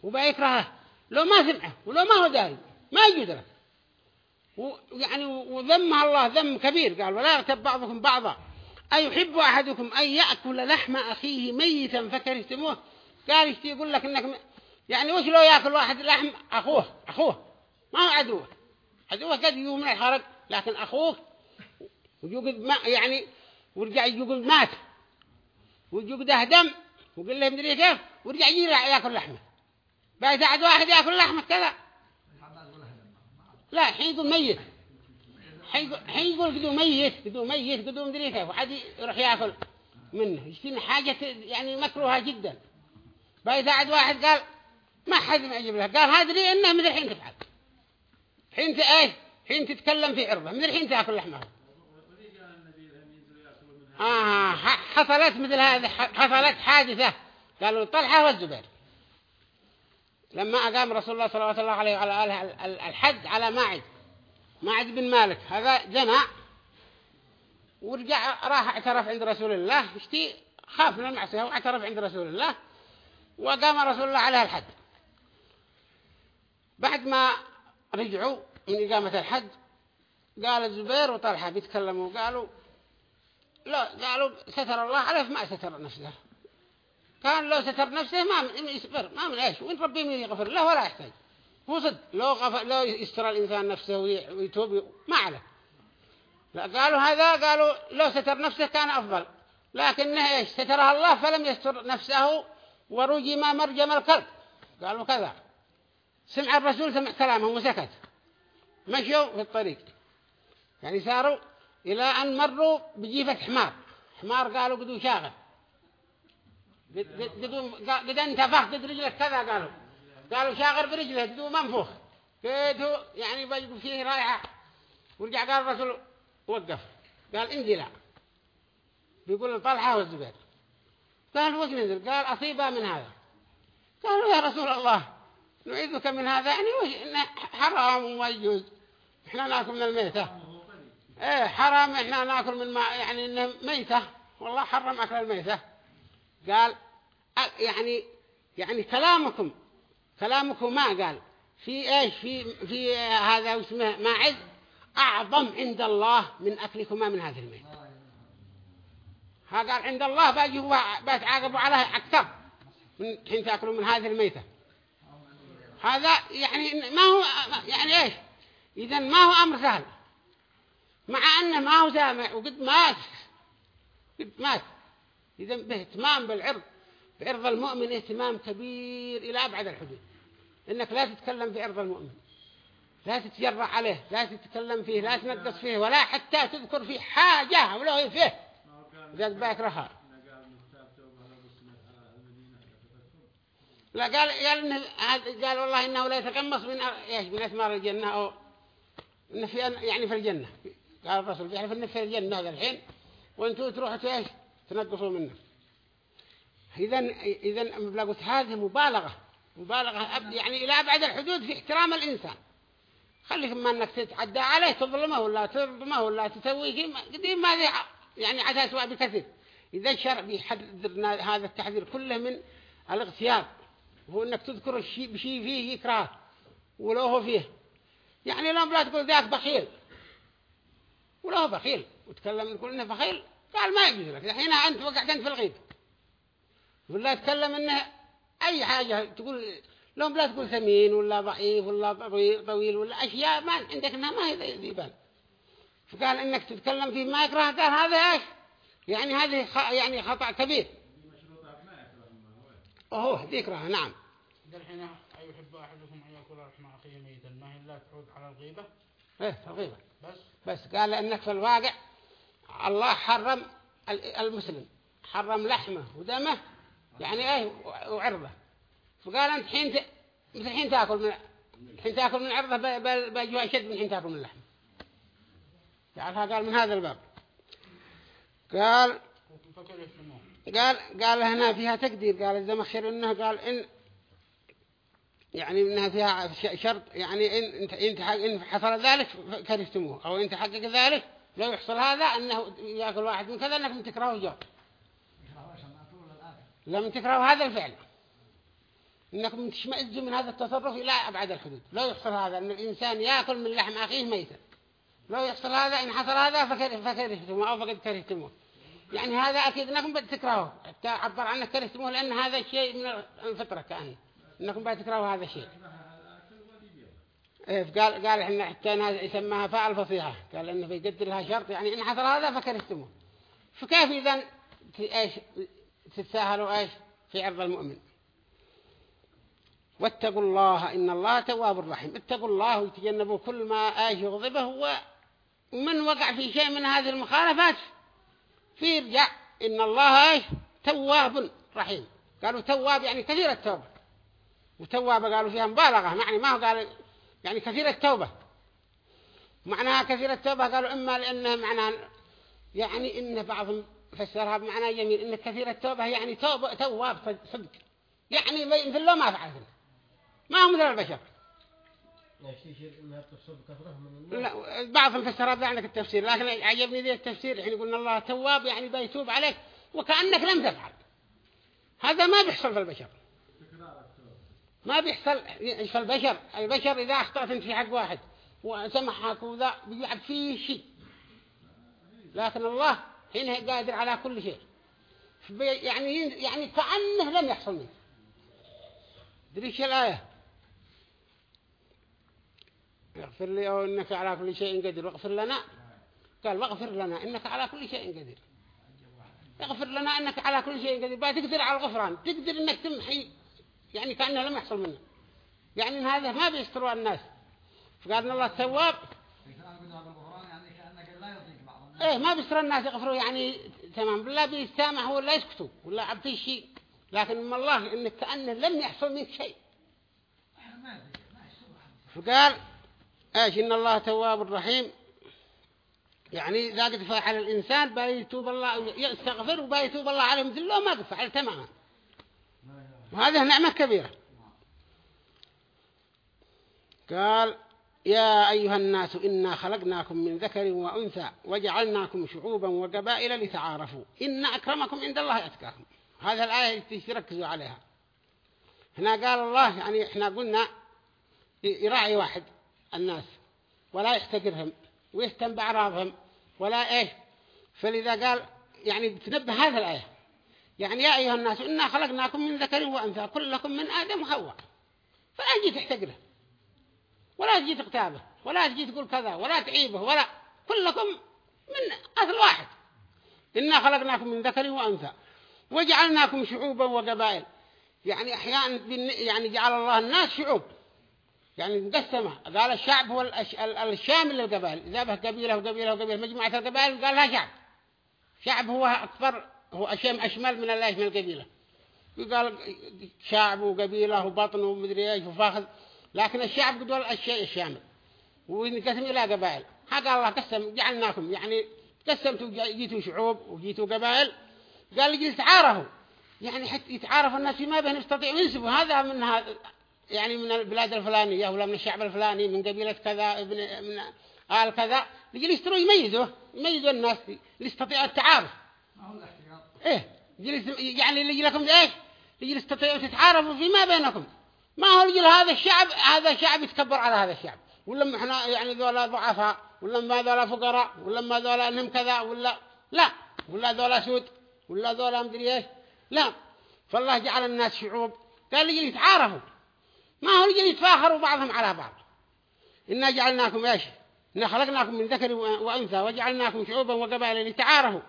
وبيكرهه لو ما سمعه ولو ما هو داري ما يجوز ويعني وذمها الله ذم كبير قال ولا يغتب بعضكم بعضا. أيحب أحدكم أن يأكل لحم أخيه ميتا فكرهتموه؟ قال يشتي يقول لك إنك يعني وش لو يأكل واحد لحم أخوه؟ أخوه. ما هو عدوه عدوه قد يجوه من الحرق لكن أخوه ويقول ما يعني ورجع يقول مات. ويقول ده دم وقال له مدري كيف؟ ورجع يجي يأكل لحمه. بعد عد واحد يأكل لحمه كذا. لا حين يقول ميت. حين يقول- قدو ميت قدو ميت قدو مدري كيف وحد يروح يأكل منه. يشتين حاجة يعني مكروهة جدا. بعد عد واحد قال ما حد ما يجيب له قال هذا لي إنه من الحين تفعل. حين ت- إيش؟ حين تتكلم في عرضه. من الحين تأكل لحمه. آه حصلت مثل هذه ح- حصلت حادثة. قالوا طلحة والزبير. لما أقام رسول الله صلى الله عليه وعلى آله ال- ال- الحد على ماعد ماعد بن مالك. هذا جنى ورجع راح اعترف عند رسول الله. اشتي خاف من المعصية واعترف عند رسول الله. وقام رسول الله عليه الحد بعد ما رجعوا من إقامة الحد قال الزبير وطلحة بيتكلموا قالوا لا قالوا ستر الله عليه ما ستر نفسه. كان لو ستر نفسه ما يصبر ما من إيش وين ربي من يغفر له ولا يحتاج. هو صد لو غفر لو يستر الإنسان نفسه وي- ويتوب ما عليه. لا قالوا هذا قالوا لو ستر نفسه كان أفضل. لكنه إيش سترها الله فلم يستر نفسه ورجم مرجم الكلب. قالوا كذا. سمع الرسول سمع كلامهم وسكت. مشوا في الطريق. يعني ساروا إلى أن مروا بجيفة حمار. حمار قالوا قدوا شاغل قد- قد- قد انتفخ قد رجلك كذا قالوا. قالوا شاغر برجله قدوا منفوخ قدوا يعني بيجوا فيه رايحة ورجع قال الرسول وقف. قال انزلا بيقول طلحة والزبير. قال وش ننزل قال أصيبا من هذا. قالوا يا رسول الله نعيذك من هذا. يعني وش حرام وما يجوز. إحنا نأكل من الميتة. إيه حرام إحنا نأكل من ما يعني إنه ميتة. والله حرم أكل الميتة. قال يعني يعني كلامكم كلامكم ما قال. في إيش؟ في في هذا اسمه؟ ماعز أعظم عند الله من أكلكما من هذه الميتة ها قال عند الله باجي هو بتعاقبوا عليه أكثر من حين تاكلوا من هذه الميتة. هذا يعني ما هو يعني إيش؟ اذا ما هو أمر سهل. مع انه ما هو سامع وقد مات قد مات. اذا باهتمام بالعرض. بعرض المؤمن اهتمام كبير إلى أبعد الحدود. إنك لا تتكلم في عرض المؤمن. لا تتجرع عليه لا تتكلم فيه لا تنقص فيه ولا حتى تذكر فيه حاجة ولا هي فيه. إذا باكرها لا قال قال إنه قال والله إنه لا يتقمص من إيش من أثمار الجنة أو إنه في يعني في الجنة. قال الرسول بيحلف إنه في الجنة هذا الحين؟ وأنتوا تروحوا إيش؟ تنقصوا منه. إذا إذا قلت هذه مبالغة. مبالغة يعني إلى أبعد الحدود في احترام الإنسان. خليك ما أنك تتعدى عليه تظلمه ولا تظلمه ولا تسويه قديم ما يعني عاد أسوأ بكثير. إذا الشرع بيحذرنا هذا التحذير كله من الاغتياب. هو إنك تذكر الشيء بشيء فيه يكره ولو هو فيه. يعني لو لا تقول ذاك بخيل. ولو بخيل. وتكلم يقول إنه بخيل قال ما يجوز لك. الحين أنت وقعت أنت في الغيب. ولا تكلم إنه أي حاجة تقول لو لا تقول ثمين ولا ضعيف ولا طويل ولا أشياء ما عندك انها ما هي ذيبان فقال إنك تتكلم فيه ما يكره قال هذا إيش؟ يعني هذه يعني خطأ كبير. وهو ذكرها نعم. الحين أيحب أحدكم أن يأكل لحم أخيه ميتا؟ ما هي لا تعود على الغيبة؟ إيه الغيبة. بس. بس قال إنك في الواقع الله حرم المسلم حرم لحمه ودمه يعني إيه وعرضه. فقال أنت حين. مثل حين تأكل من حين تأكل من عرضه بيجوا أشد من حين تأكل من اللحم جعلها قال من هذا الباب. قال قال قال هنا فيها تقدير. قال الزمخشر إنه قال ان يعني إنها فيها شرط يعني إن انت إن حصل ذلك كرهتموه أو انت حقق ذلك لو يحصل هذا إنه يأكل واحد من كذا انكم تكرهوا جو لم تكرهوا هذا الفعل. إنكم تشمئزوا من هذا التصرف إلى أبعد الحدود. لو يحصل هذا إن الإنسان يأكل من لحم أخيه ميتا. لو يحصل هذا إن حصل هذا فكرهتموه أو فقد كرهتموه. يعني هذا أكيد أنكم بتكرهوه حتى عبر عنه كرهتموه لأن هذا الشيء من الفطرة كأنه. أنكم بتكرهوا هذا الشيء إيه قال قال إحنا حتى يسمىها فاء الفصيحة قال إنه بيقدر لها شرط. يعني إن حصل هذا فكرهتموه. فكيف إذا تتساهلوا إيش؟ في عرض المؤمن. واتقوا الله إن الله تواب رحيم. اتقوا الله وتجنبوا كل ما إيش يغضبه. ومن وقع في شيء من هذه المخالفات؟ في رجع إن الله إيش؟ تواب رحيم. قالوا تواب يعني كثير التوبة. وتواب قالوا فيها مبالغة. يعني ما هو قال يعني كثير التوبة. معناها كثير التوبة قالوا إما لأنه معناها يعني إن بعضهم فسرها بمعنى جميل إن كثير التوبة يعني توبة تواب صدق. يعني مثل لو ما فعل ما هو مثل البشر. لا بعضهم فسرها بعنك التفسير لكن عجبني ذي التفسير. حين قلنا الله تواب يعني بيتوب عليك وكأنك لم تفعل. هذا ما بيحصل في البشر. ما بيحصل في البشر. البشر إذا أخطأت في حق واحد وسمحك وذا بيلعب فيه شيء. لكن الله حينه قادر على كل شيء. يعني يعني كأنه لم يحصل منه. دريش الآية؟ اغفر لي أو إنك على كل شيء قدير. واغفر لنا. قال واغفر لنا. إنك على كل شيء قدير. اغفر لنا إنك على كل شيء قدير. بقى تقدر على الغفران. تقدر إنك تمحي. يعني كأنه لم يحصل منه. يعني هذا ما بيستروا الناس. فقال إن الله تواب إيه ما بيستر الناس يغفروا يعني تمام؟ بالله بيستامحوا ولا يسكتوا ولا عبتي شيء. لكن من الله إنك كأنه لم يحصل منك شيء. فقال إيش؟ إن الله تواب رحيم. يعني إذا قد فعل الإنسان بيتوب الله يستغفر وبيتوب الله عليه مثل ما قد فعل تماما وهذه نعمة كبيرة. قال يا أيها الناس إنا خلقناكم من ذكر وأنثى وجعلناكم شعوبا وقبائل لتعارفوا. إن أكرمكم عند الله أتكاكم هذه الآية تركزوا عليها. هنا قال الله يعني إحنا قلنا يراعي واحد الناس. ولا يحتقرهم ويهتم بأعراضهم ولا إيش فلذا قال يعني تنبه هذه الآية. يعني يا أيها الناس إنا خلقناكم من ذكر وأنثى كلكم من آدم وحواء. فلا تجي تحتقره؟ ولا تجي تغتابه ولا تجي تقول كذا ولا تعيبه ولا كلكم من أصل واحد. إنا خلقناكم من ذكر وأنثى وجعلناكم شعوبا وقبائل. يعني أحيانا يعني جعل الله الناس شعوب. يعني مقسمة قال الشعب هو الشامل للقبائل. إذا به قبيلة وقبيلة وقبيلة مجموعة القبائل قال لها شعب. شعب هو أكبر هو أشم أشمل من الله من القبيلة. يقال شعب وقبيلة وبطن ومدري إيش وفاخذ لكن الشعب قدول الشيء الشامل. وينقسم إلى قبائل. هذا الله قسم جعلناكم. يعني قسمتوا جيتوا شعوب وجيتوا قبائل. قال يجي يتعارفوا يعني حتى يتعارف الناس فيما بينهم يستطيعوا ينسبوا. هذا من هذا يعني من البلاد الفلانية ولا من الشعب الفلاني من قبيلة كذا ابن من آل كذا. يجي يشتروا يميزوا. يميزوا الناس اللي يستطيعوا التعارف إيه. يعني اللي يجي لكم إيش؟ يجي تستطيعوا تتعارفوا فيما بينكم. ما هو يجي هذا الشعب هذا الشعب يتكبر على هذا الشعب. ولا ما إحنا يعني ذولا ضعفاء ولا ما ذولا فقراء ولا ما ذولا انهم كذا ولا لا. ولا ذولا سود ولا ذولا مدري إيش. لا. فالله جعل الناس شعوب. قال يجي يتعارفوا. ما هو يجي يتفاخروا بعضهم على بعض. إنا جعلناكم إيش؟ إنا خلقناكم من ذكر وأنثى وجعلناكم شعوبا وقبائل لتعارفوا.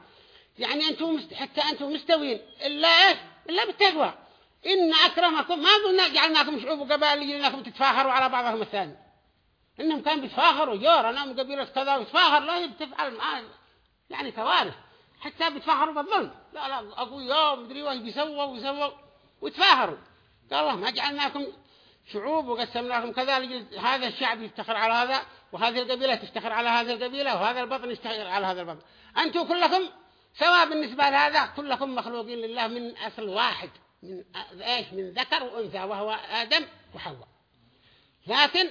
يعني أنتم. حتى أنتم مستوين إلا إيش؟ إلا بالتقوى. إن أكرمكم ما قلنا جعلناكم شعوب وقبائل لأنكم تتفاخروا على بعضهم الثاني. إنهم كانوا بيتفاخروا جور أنا من قبيلة كذا وتفاخر لا بتفعل معاه يعني كوارث. حتى بيتفاخروا بالظلم. لا لا أقوياء مدري وش بيسووا ويسووا وتفاخروا قال الله ما جعلناكم شعوب وقسمناكم كذلك هذا الشعب يفتخر على هذا وهذه القبيلة تفتخر على هذه القبيلة وهذا البطن يفتخر على هذا البطن. أنتم كلكم سواء بالنسبة لهذا كلكم مخلوقين لله من أصل واحد. من إيش؟ من ذكر وأنثى وهو آدم وحواء. لكن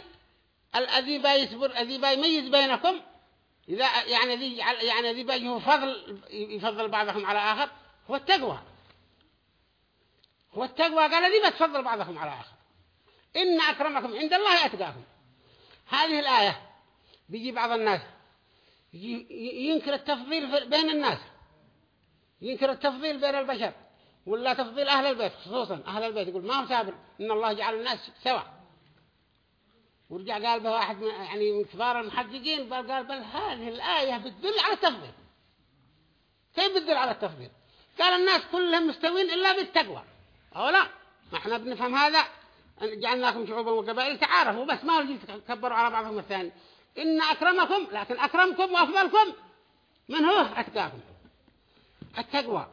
الذي بيصبر الذي بيميز بينكم. إذا يعني ذي يعني ذي بيجه فضل يفضل بعضكم على آخر هو التقوى. هو التقوى. قال ذي بتفضل بعضكم على آخر. إن أكرمكم عند الله أتقاكم. هذه الآية بيجي بعض الناس ينكر التفضيل بين الناس. ينكر التفضيل بين البشر. ولا تفضيل أهل البيت خصوصا أهل البيت يقول ما هو سابر إن الله جعل الناس سوا. ورجع قال به واحد من يعني من كبار المحققين بل قال بل هذه الآية بتدل على التفضيل. كيف بتدل على التفضيل؟ قال الناس كلهم مستوين إلا بالتقوى. أو لا؟ ما إحنا بنفهم هذا. جعلناكم شعوبا وقبائل تعارفوا بس ما يجي تكبروا على بعضهم الثاني. إن أكرمكم لكن أكرمكم وأفضلكم. من هو أتقاكم؟ التقوى.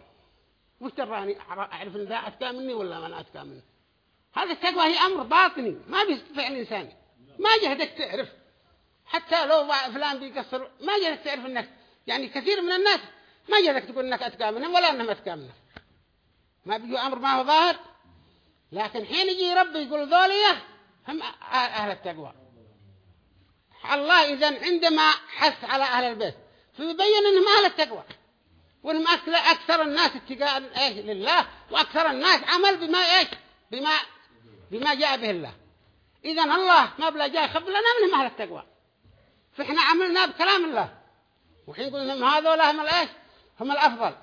وش تراني أعرف إن ذا أتقى مني ولا ما أنا أتقى منه؟ هذا التقوى هي أمر باطني ما بيستطيع الإنسان ما جهدك تعرف. حتى لو فلان بيقصر ما جهدك تعرف إنك يعني كثير من الناس ما جهدك تقول إنك أتقى منهم ولا أنهم أتقى منهم. ما بيجوا أمر ما هو ظاهر. لكن حين يجي ربي يقول ذوليه هم أهل التقوى. الله إذن عندما حث على أهل البيت فيبين أنهم أهل التقوى. وأنهم أكثر الناس اتقاء إيش؟ لله وأكثر الناس عمل بما إيش؟ بما بما جاء به الله. إذن الله ما بلا جاء خبر لنا منهم أهل التقوى. فإحنا عملنا بكلام الله. وحين يقول لهم هذولا هم الإيش؟ هم الأفضل.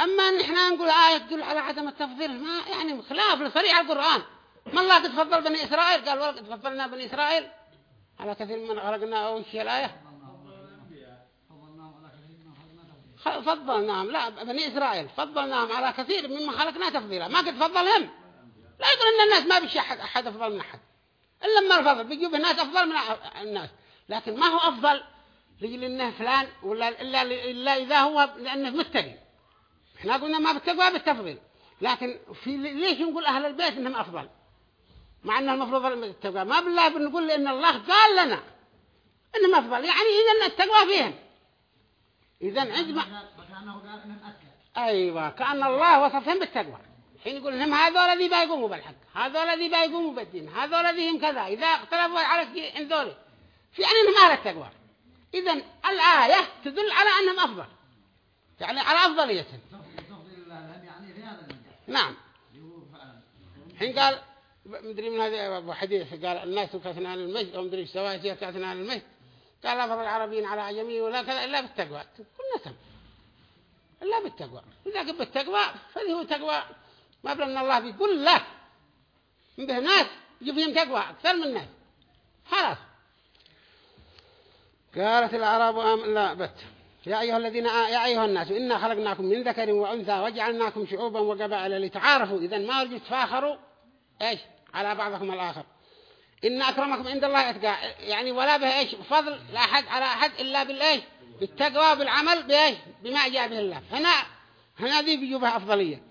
أما نحن نقول آية تدل على عدم التفضيل ما يعني خلاف لصريح القرآن. ما الله قد فضل بني إسرائيل؟ قال قد فضلنا بني إسرائيل. على كثير من خلقنا أو شيء الآية. فضلناهم لا بني إسرائيل فضلناهم على كثير مما خلقنا تفضيلا ما قد فضلهم لا يقول إن الناس ما بيش أحد, أحد أفضل من أحد. إلا لما الفضل بيجيب الناس أفضل من الناس. لكن ما هو أفضل؟ لجل إنه فلان ولا إلا, إلا إذا هو لأنه متقي. إحنا قلنا ما بالتقوى بالتفضيل. لكن في ليش نقول أهل البيت إنهم أفضل؟ مع أنه المفروض التقوى. ما بالله بنقول إن الله قال لنا إنهم أفضل. يعني إذا التقوى فيهم. إذا عندما أيوة كأن الله وصفهم بالتقوى. حين يقول إنهم هذا الذي بيقوموا بالحق هذا الذي بيقوموا بالدين هذا الذي هم كذا. إذا اختلفوا على ذولي في يعني إنهم أهل التقوى. إذا الآية تدل على أنهم أفضل يعني على أفضلية. نعم. حين قال مدري من هذا أبو حديث قال الناس كثنا عن المجد أو مدري عن المجد قال أفضل العربيين على عجمي ولا كذا إلا بالتقوى. كل نسم إلا بالتقوى. إذا قبل بالتقوى فذي هو تقوى. ما بل أن الله بيقول لك به ناس يجيبهم تقوى أكثر من الناس خلاص. قالت العرب أم لا بت يا أيها الذين آ... يا أيها الناس إنا خلقناكم من ذكر وأنثى وجعلناكم شعوبا وقبائل لتعارفوا. إذا ما رجوا تفاخروا. إيش؟ على بعضكم الآخر. إن أكرمكم عند الله أتقى. يعني ولا به إيش؟ فضل لا أحد على أحد إلا بالإيش؟ بالتقوى بالعمل بإيش؟ بما جاء به الله. هنا هنا ذي بيجوبها أفضلية.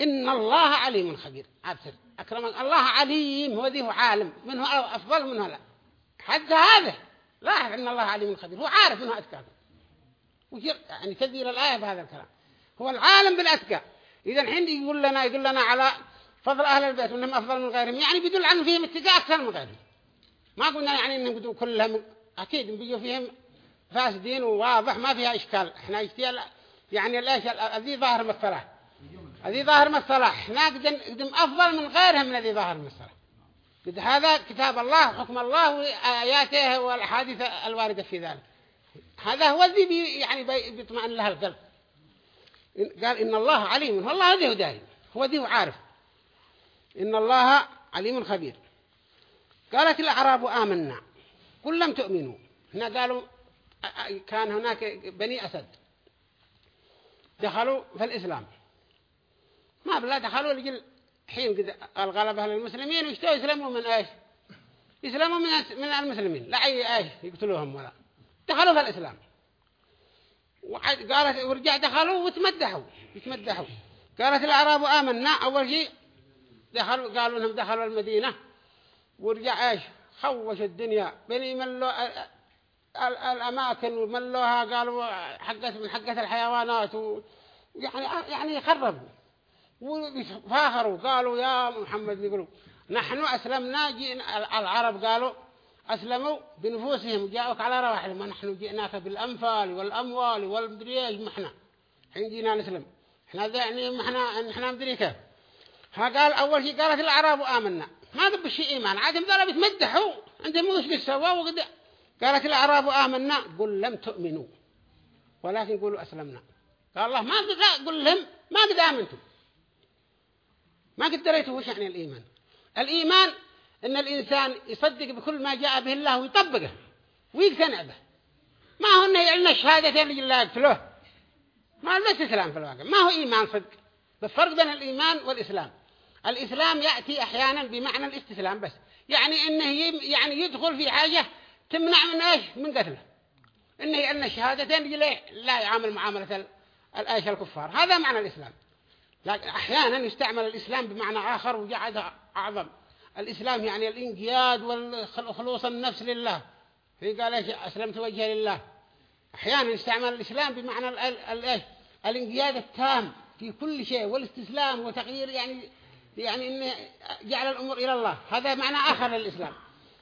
إن الله عليم خبير. عبسر أكرمك الله عليم. هو ذي هو عالم. منه أفضل منه لا. حتى هذا. لا إن الله عليم خبير. هو عارف منه أتقى. وشير يعني تدير الآية بهذا الكلام. هو العالم بالأتقى. إذا الحين يقول لنا يقول لنا على فضل أهل البيت وأنهم أفضل من غيرهم. يعني بيدل عنه فيهم اتقاء أكثر من غيرهم. ما قلنا يعني أنهم كلهم. أكيد بيجوا فيهم فاسدين وواضح ما فيها إشكال. إحنا اشتيال يعني الأشياء الذي ظاهر مثله الذي ظاهر مثله إحنا قدم, أفضل من غيرهم من الذي ظاهر مثله قد هذا كتاب الله حكم الله وآياته والأحاديث الواردة في ذلك. هذا هو الذي بي يعني بيطمئن له القلب. قال إن الله عليم. والله ذي داري هو ذي عارف. إن الله عليم خبير. قالت الأعراب آمنا. قل لم تؤمنوا. هنا قالوا كان هناك بني أسد. دخلوا في الإسلام. ما بلا دخلوا لجل حين قد الغلبة للمسلمين ويشتوا يسلموا من إيش؟ يسلموا من من المسلمين. لا أي إيش يقتلوهم ولا. دخلوا في الإسلام. وقالت ورجع دخلوا وتمدحوا. يتمدحوا. قالت الأعراب آمنا. أول شيء دخلوا قالوا انهم دخلوا المدينة. ورجع إيش؟ خوش الدنيا. بني ملوا الأماكن وملوها قالوا حقت من حقت الحيوانات ويعني يعني خربوا وفاخروا. قالوا يا محمد يقولوا نحن أسلمنا جئنا العرب قالوا أسلموا بنفوسهم. جاءوك على رواحلهم ما نحن جئناك بالأنفال والأموال والمدري إيش محنا حين جينا نسلم. إحنا يعني محنا إحنا مدري كيف. ها قال أول شيء قالت الأعراب آمنا. ما قبل شيء إيمان. عادهم ذولا بيتمدحوا. عندهم وش بيسوا وقد قالت الأعراب آمنا. قل لم تؤمنوا. ولكن قولوا أسلمنا. قال الله ما قد قل لهم ما قد آمنتم. ما قد دريتوا وش يعني الإيمان. الإيمان إن الإنسان يصدق بكل ما جاء به الله ويطبقه ويقتنع به. ما هو إنه يعلن الشهادتين لله يقتلوه ما ليس إسلام في الواقع. ما هو إيمان صدق؟ بالفرق بين الإيمان والإسلام. الإسلام يأتي أحيانا بمعنى الاستسلام بس. يعني إنه يعني يدخل في حاجة تمنع من إيش؟ من قتله. إنه يعلن الشهادتين لا يعامل معاملة الآيش الكفار. هذا معنى الإسلام. لكن أحيانا يستعمل الإسلام بمعنى آخر وجعد أعظم. الإسلام يعني الإنقياد والخلوص النفس لله. في قال إيش؟ أسلمت وجهي لله. أحيانا يستعمل الإسلام بمعنى الإيش الانقياد التام في كل شيء. والاستسلام وتغيير يعني يعني إنه جعل الأمور إلى الله. هذا معنى آخر للإسلام.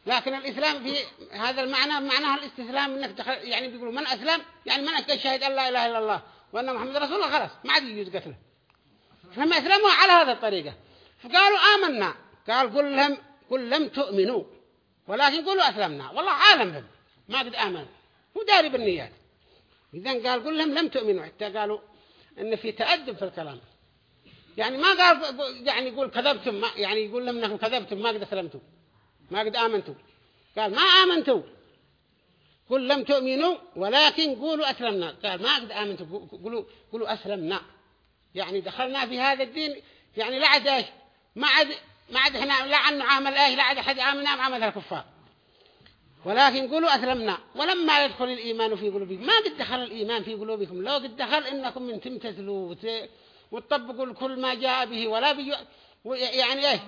لكن الإسلام في هذا المعنى معناها الاستسلام إنك دخل يعني بيقولوا من أسلم يعني من أشهد أن لا إله إلا الله وأن محمد رسول الله خلاص ما عاد يجوز قتله. فهم أسلموا على هذا الطريقة. فقالوا آمنا. قال قل لهم قل لم تؤمنوا. ولكن قولوا أسلمنا. والله عالم ما قد آمن. هو داري بالنيات. إذن قال قل لهم لم تؤمنوا. حتى قالوا إن في تأدب في الكلام. يعني ما قال يعني يقول كذبتم ما يعني يقول لهم إنكم كذبتم ما قد اسلمتوا ما قد آمنتوا قال ما آمنتوا قل لم تؤمنوا ولكن قولوا أسلمنا. قال ما قد آمنتوا قولوا قولوا أسلمنا. يعني دخلنا في هذا الدين يعني لا عاد إيش؟ ما عاد ما عاد إحنا لا عن نعامل إيش لا عاد أحد عاملنا معامله الكفار. ولكن قولوا أسلمنا. ولما يدخل الإيمان في قلوبكم ما قد دخل الإيمان في قلوبكم لو قد دخل إنكم من تمتثلوا وتطبقوا كل ما جاء به ولا بيجو يعني إيه؟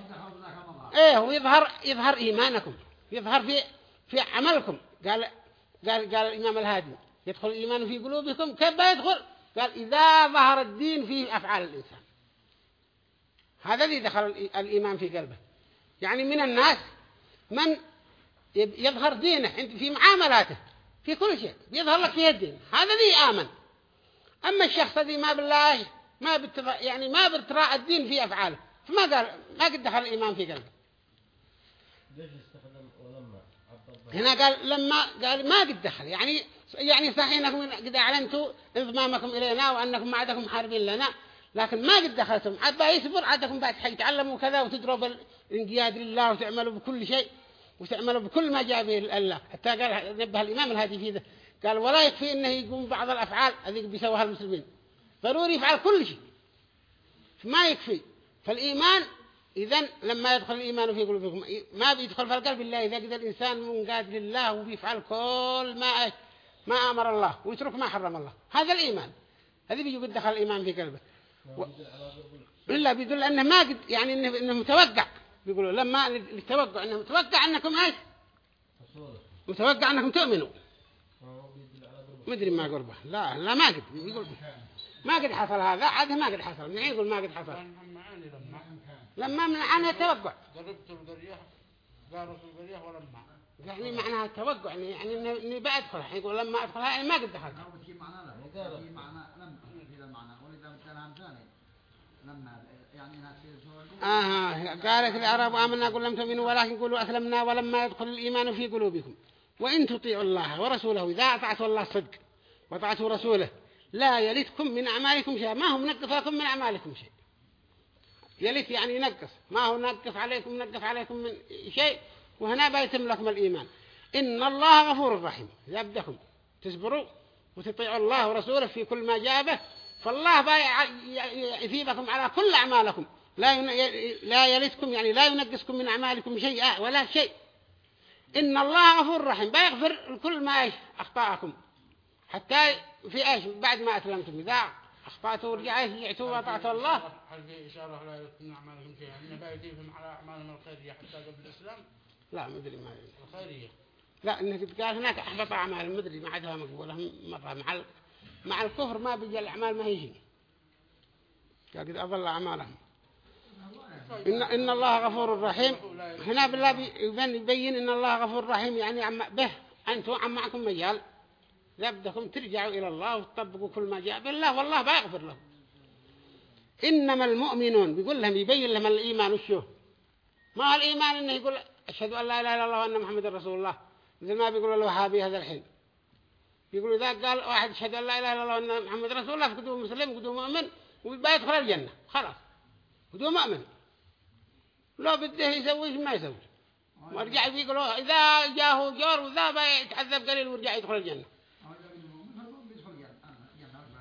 إيه ويظهر يظهر إيمانكم يظهر في في عملكم. قال قال قال الإمام الهادي يدخل الإيمان في قلوبكم كيف يدخل؟ قال إذا ظهر الدين في أفعال الإنسان. هذا الذي دخل الإيمان في قلبه. يعني من الناس من يظهر دينه في معاملاته في كل شيء يظهر لك فيه الدين. هذا ذي آمن. أما الشخص الذي ما بالله ما بتف... يعني ما بتراء الدين في أفعاله. فما قال ما قد دخل الإيمان في قلبه. هنا قال لما قال ما قد دخل يعني يعني صحيح أنكم قد أعلنتوا انضمامكم إلينا وأنكم ما عندكم محاربين لنا لكن ما قد دخلتم عاد يصبر عادكم بعد حي تعلموا كذا وتدروا الانقياد لله وتعملوا بكل شيء وتعملوا بكل ما جاء به الله. حتى قال نبه الإمام الهادي في ذا قال ولا يكفي إنه يقوم بعض الأفعال هذه بيسويها المسلمين. ضروري يفعل كل شيء. ما يكفي. فالإيمان اذا لما يدخل الإيمان في قلوبكم ما بيدخل في القلب الله إذا قدر الإنسان منقاد لله وبيفعل كل ما ما أمر الله ويترك ما حرم الله. هذا الإيمان. هذه بيجي دخل الإيمان في قلبه و... إلا بيدل أنه ما قد يعني إنه, إنه متوقع. بيقولوا لما التوقع إنه متوقع أنكم إيش؟ متوقع أنكم تؤمنوا. ما أدري ما قربه. لا لا ما قد يقول ما قد حصل هذا عاد ما قد حصل. من يقول ما قد حصل. لما من عنها توقع. قربت القرية قالوا في القرية ولما. يعني معناها التوقع يعني يعني إني بأدخل يقول لما أدخلها يعني ما قد دخلت. أو بتجيب معنى لا. بتجيب معنى لم في ذا المعنى ولذا كلام ثاني. لما هناك في سورة آه قالت العرب آمنا قل لم تؤمنوا ولكن قولوا أسلمنا ولما يدخل الإيمان في قلوبكم. وإن تطيعوا الله ورسوله إذا أطعتوا الله صدق وطاعتوا رسوله لا يلتكم من أعمالكم شيء ما هو منقصكم من أعمالكم شيء. يلت يعني ينقص. ما هو نقص عليكم منقص عليكم من شيء. وهنا بيتم لكم الإيمان. إن الله غفور رحيم. يبدكم تصبروا وتطيعوا الله ورسوله في كل ما جاء به. فالله يثيبكم على كل أعمالكم. لا لا يلتكم يعني لا ينقصكم من أعمالكم شيئا ولا شيء. إن الله غفور رحيم. بيغفر كل ما أخطأكم. حتى في إيش؟ بعد ما أسلمتم إذا أخطأتوا ورجعوا يعتوا وطاعتوا الله. هل في إشارة لا يكون أعمالهم شيئا؟ إن بيتيهم على أعمالهم الخيرية حتى قبل الإسلام؟ لا ما أدري ما الخيرية. لا إنك قال هناك أحبط أعمال ما أدري ما عادها مقبولة مرة مع. مع الكفر ما بيجي الأعمال ما هي قال قد أضل أعمالهم. إن, إن الله غفور رحيم. هنا بالله بي- يبين إن الله غفور رحيم يعني عم به أنتم عم معكم مجال. لا بدكم ترجعوا إلى الله وتطبقوا كل ما جاء بالله والله بيغفر لهم. إنما المؤمنون بيقول لهم يبين لهم الإيمان وشو؟ ما هو الإيمان؟ إنه يقول أشهد أن لا إله إلا الله وأن محمد رسول الله. مثل ما بيقولوا الوهابي هذا الحين. يقولوا إذا قال واحد أشهد أن لا إله إلا الله وأن محمد رسول الله فقدوه مسلم فقدوه مؤمن وبيدخل الجنة. خلاص. فقدوه مؤمن. لو بده يسوي ما يسوي. ورجع يقولوا إذا جاه جور وذا بيتعذب قليل ورجع يدخل الجنة.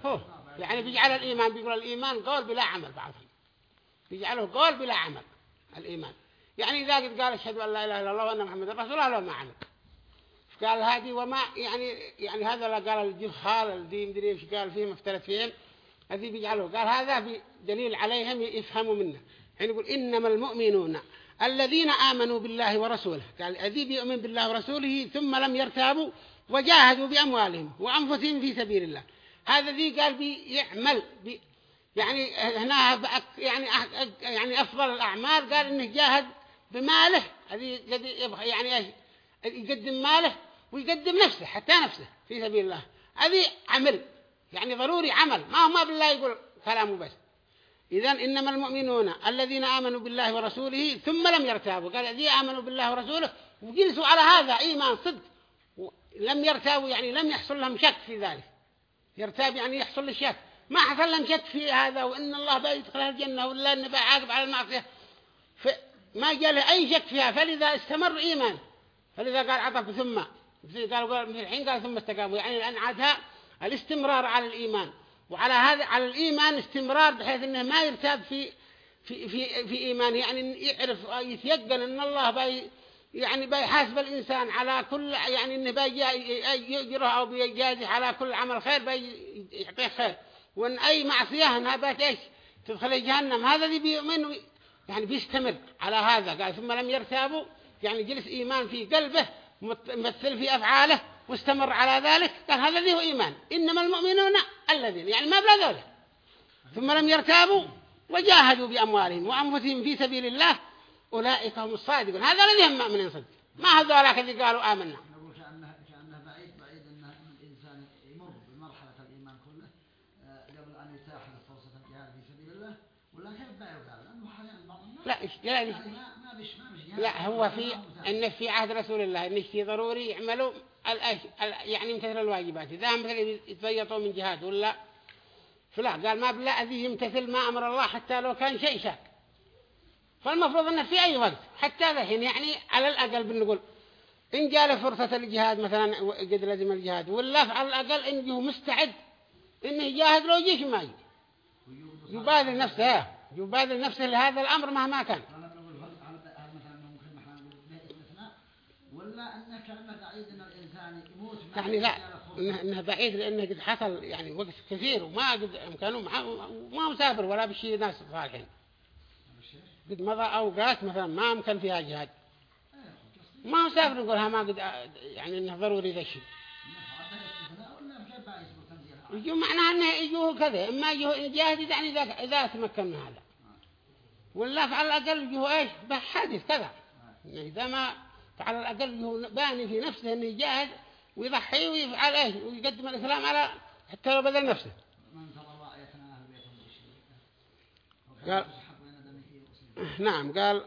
هو. يعني بيجعل الإيمان بيقول الإيمان قول بلا عمل بعضهم. بيجعله قول بلا عمل الإيمان. يعني إذا قد قال أشهد أن لا إله إلا الله وأن محمد رسول الله لو ما عمل قال هذه وما يعني يعني هذا لا قال الجهال الدين مدري إيش قال فيهم افترت فيهم هذه بيجعله قال هذا دليل عليهم يفهموا منه. يعني يقول إنما المؤمنون الذين آمنوا بالله ورسوله. قال الذي بيؤمن بالله ورسوله ثم لم يرتابوا وجاهدوا بأموالهم وأنفسهم في سبيل الله. هذا ذي قال بيعمل بي يعني هنا يعني يعني أفضل الأعمال قال إنه جاهد بماله هذه يبغى يعني يقدم ماله ويقدم نفسه حتى نفسه في سبيل الله. هذه عمل يعني ضروري عمل ما هو ما بالله يقول كلامه بس إذا إنما المؤمنون الذين آمنوا بالله ورسوله ثم لم يرتابوا قال الذين آمنوا بالله ورسوله وجلسوا على هذا إيمان صدق لم يرتابوا يعني لم يحصل لهم شك في ذلك. يرتاب يعني يحصل له شك ما حصل لهم شك في هذا وإن الله بيدخل الجنة ولا إنه بيعاقب على المعصية. فما جاء له أي شك فيها. فلذا استمر إيمان فلذا قال عطف ثم. قال قال الحين قال ثم استقاموا. يعني الآن عادها الاستمرار على الإيمان. وعلى هذا على الإيمان استمرار بحيث إنه ما يرتاب في في في في إيمان يعني يعرف يتيقن إن الله بي يعني بيحاسب الإنسان على كل يعني إنه بيجره أو بيجازي على كل عمل خير بيعطيه خير. وإن أي معصية إنها إيش؟ تدخل جهنم. هذا اللي بيؤمن يعني بيستمر على هذا. قال ثم لم يرتابوا. يعني جلس إيمان في قلبه مثل في أفعاله واستمر على ذلك. قال هذا اللي هو إيمان. إنما المؤمنون الذين يعني ما بلا ذلك ثم لم يرتابوا وجاهدوا بأموالهم وأنفسهم في سبيل الله. أولئك هم الصادقون. هذا الذي هم مؤمنين صدق ما هذولاك اللي قالوا آمنا. نقول كأنه كأنه بعيد بعيد أن أن الإنسان يمر بمرحلة الإيمان كله آه، قبل أن يتاح له فرصة الجهاد في سبيل الله ولا كيف بعيد قال الناس لا إيش يعني يعني ما بيش ما بيش. لا هو في إن في عهد رسول الله إن في ضروري يعملوا الأش... ال... يعني مثل الواجبات. إذا مثل يتبيطوا من جهاد ولا فلا قال ما بلا أذي يمتثل ما أمر الله حتى لو كان شيء شاك. فالمفروض أنه في أي وقت حتى الحين يعني على الأقل بنقول إن جاء فرصة الجهاد مثلا قد لازم الجهاد ولا على الأقل إنه مستعد إنه يجاهد لو جيش ما يجي. يبادل نفسه يبادل نفسه لهذا الأمر مهما كان. يعني لا إنه بعيد لأنه قد حصل يعني وقت كثير وما قد كانوا ما مسافر ولا بشي ناس صالحين قد مضى أوقات مثلا ما أمكن فيها جهاد. ما مسافر نقولها ما قد يعني إنه ضروري ذا الشيء يجوا معناها إنه يجوه كذا إما يجوه جاهد يعني إذا إذا تمكن من هذا. ولا على الأقل يجوه إيش؟ بحادث كذا. إنه إذا ما فعلى الأقل يجوه باني في نفسه إنه يجاهد ويضحي ويفعل إيش؟ ويقدم الإسلام على حتى لو بذل نفسه. قال- حق بين دمه وصيبه نعم قال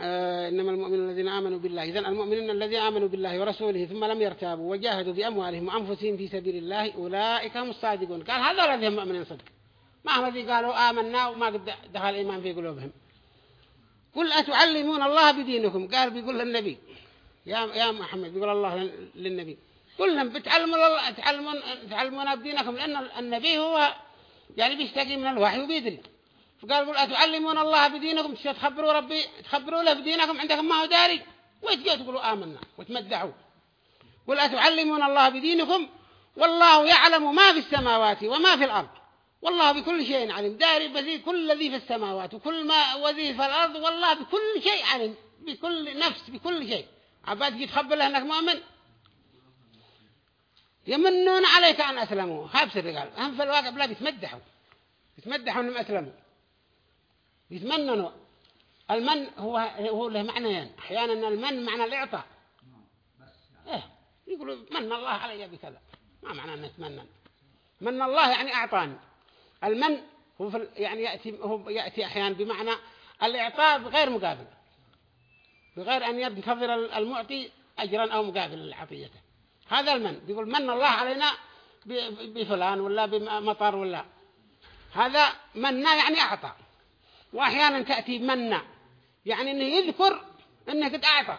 آه إنما المؤمنون الذين آمنوا بالله. إذن المؤمنون الذين آمنوا بالله ورسوله ثم لم يرتابوا وجاهدوا بأموالهم وأنفسهم في سبيل الله أولئك هم الصادقون. قال هذا الذي هم مؤمنين صدق. ما هم الذي قالوا آمنا وما قد دخل الإيمان في قلوبهم. قل أتعلمون الله بدينكم؟ قال بيقول للنبي يا يا محمد بيقول الله للنبي. قل لهم بتعلمون الله تعلمون تعلمون بدينكم لأن النبي هو يعني بيستقي من الوحي وبيدري. فقال أتعلمون الله بدينكم؟ تخبروا ربي؟ تخبروا له بدينكم؟ عندكم ما هو داري. وتجوا تقولوا آمنا وتمدحوا قل أتعلمون الله بدينكم؟ والله يعلم ما في السماوات وما في الأرض. والله بكل شيء عليم. داري بذي كل الذي في السماوات وكل ما وذي في الأرض. والله بكل شيء عليم. بكل نفس بكل شيء. عباد يتخبر له أنك مؤمن؟ يمنون عليك أن أسلموا. خابس الرجال هم في الواقع بلا بيتمدحوا. يتمدحوا أنهم أسلموا. يتمننوا. المن هو هو له معنيين أحيانا المن معنى الإعطاء. إيه يقولوا من الله علي بكذا. ما معنى أن نتمنن من الله يعني أعطاني. المن هو يعني يأتي هو يأتي أحيانا بمعنى الإعطاء بغير مقابل. بغير أن ينتظر المعطي أجرا أو مقابل لعطيته. هذا المن. بيقول من الله علينا بفلان ولا بمطر ولا. هذا منا يعني أعطى. وأحيانا تأتي منا يعني أنه يذكر أنه قد أعطى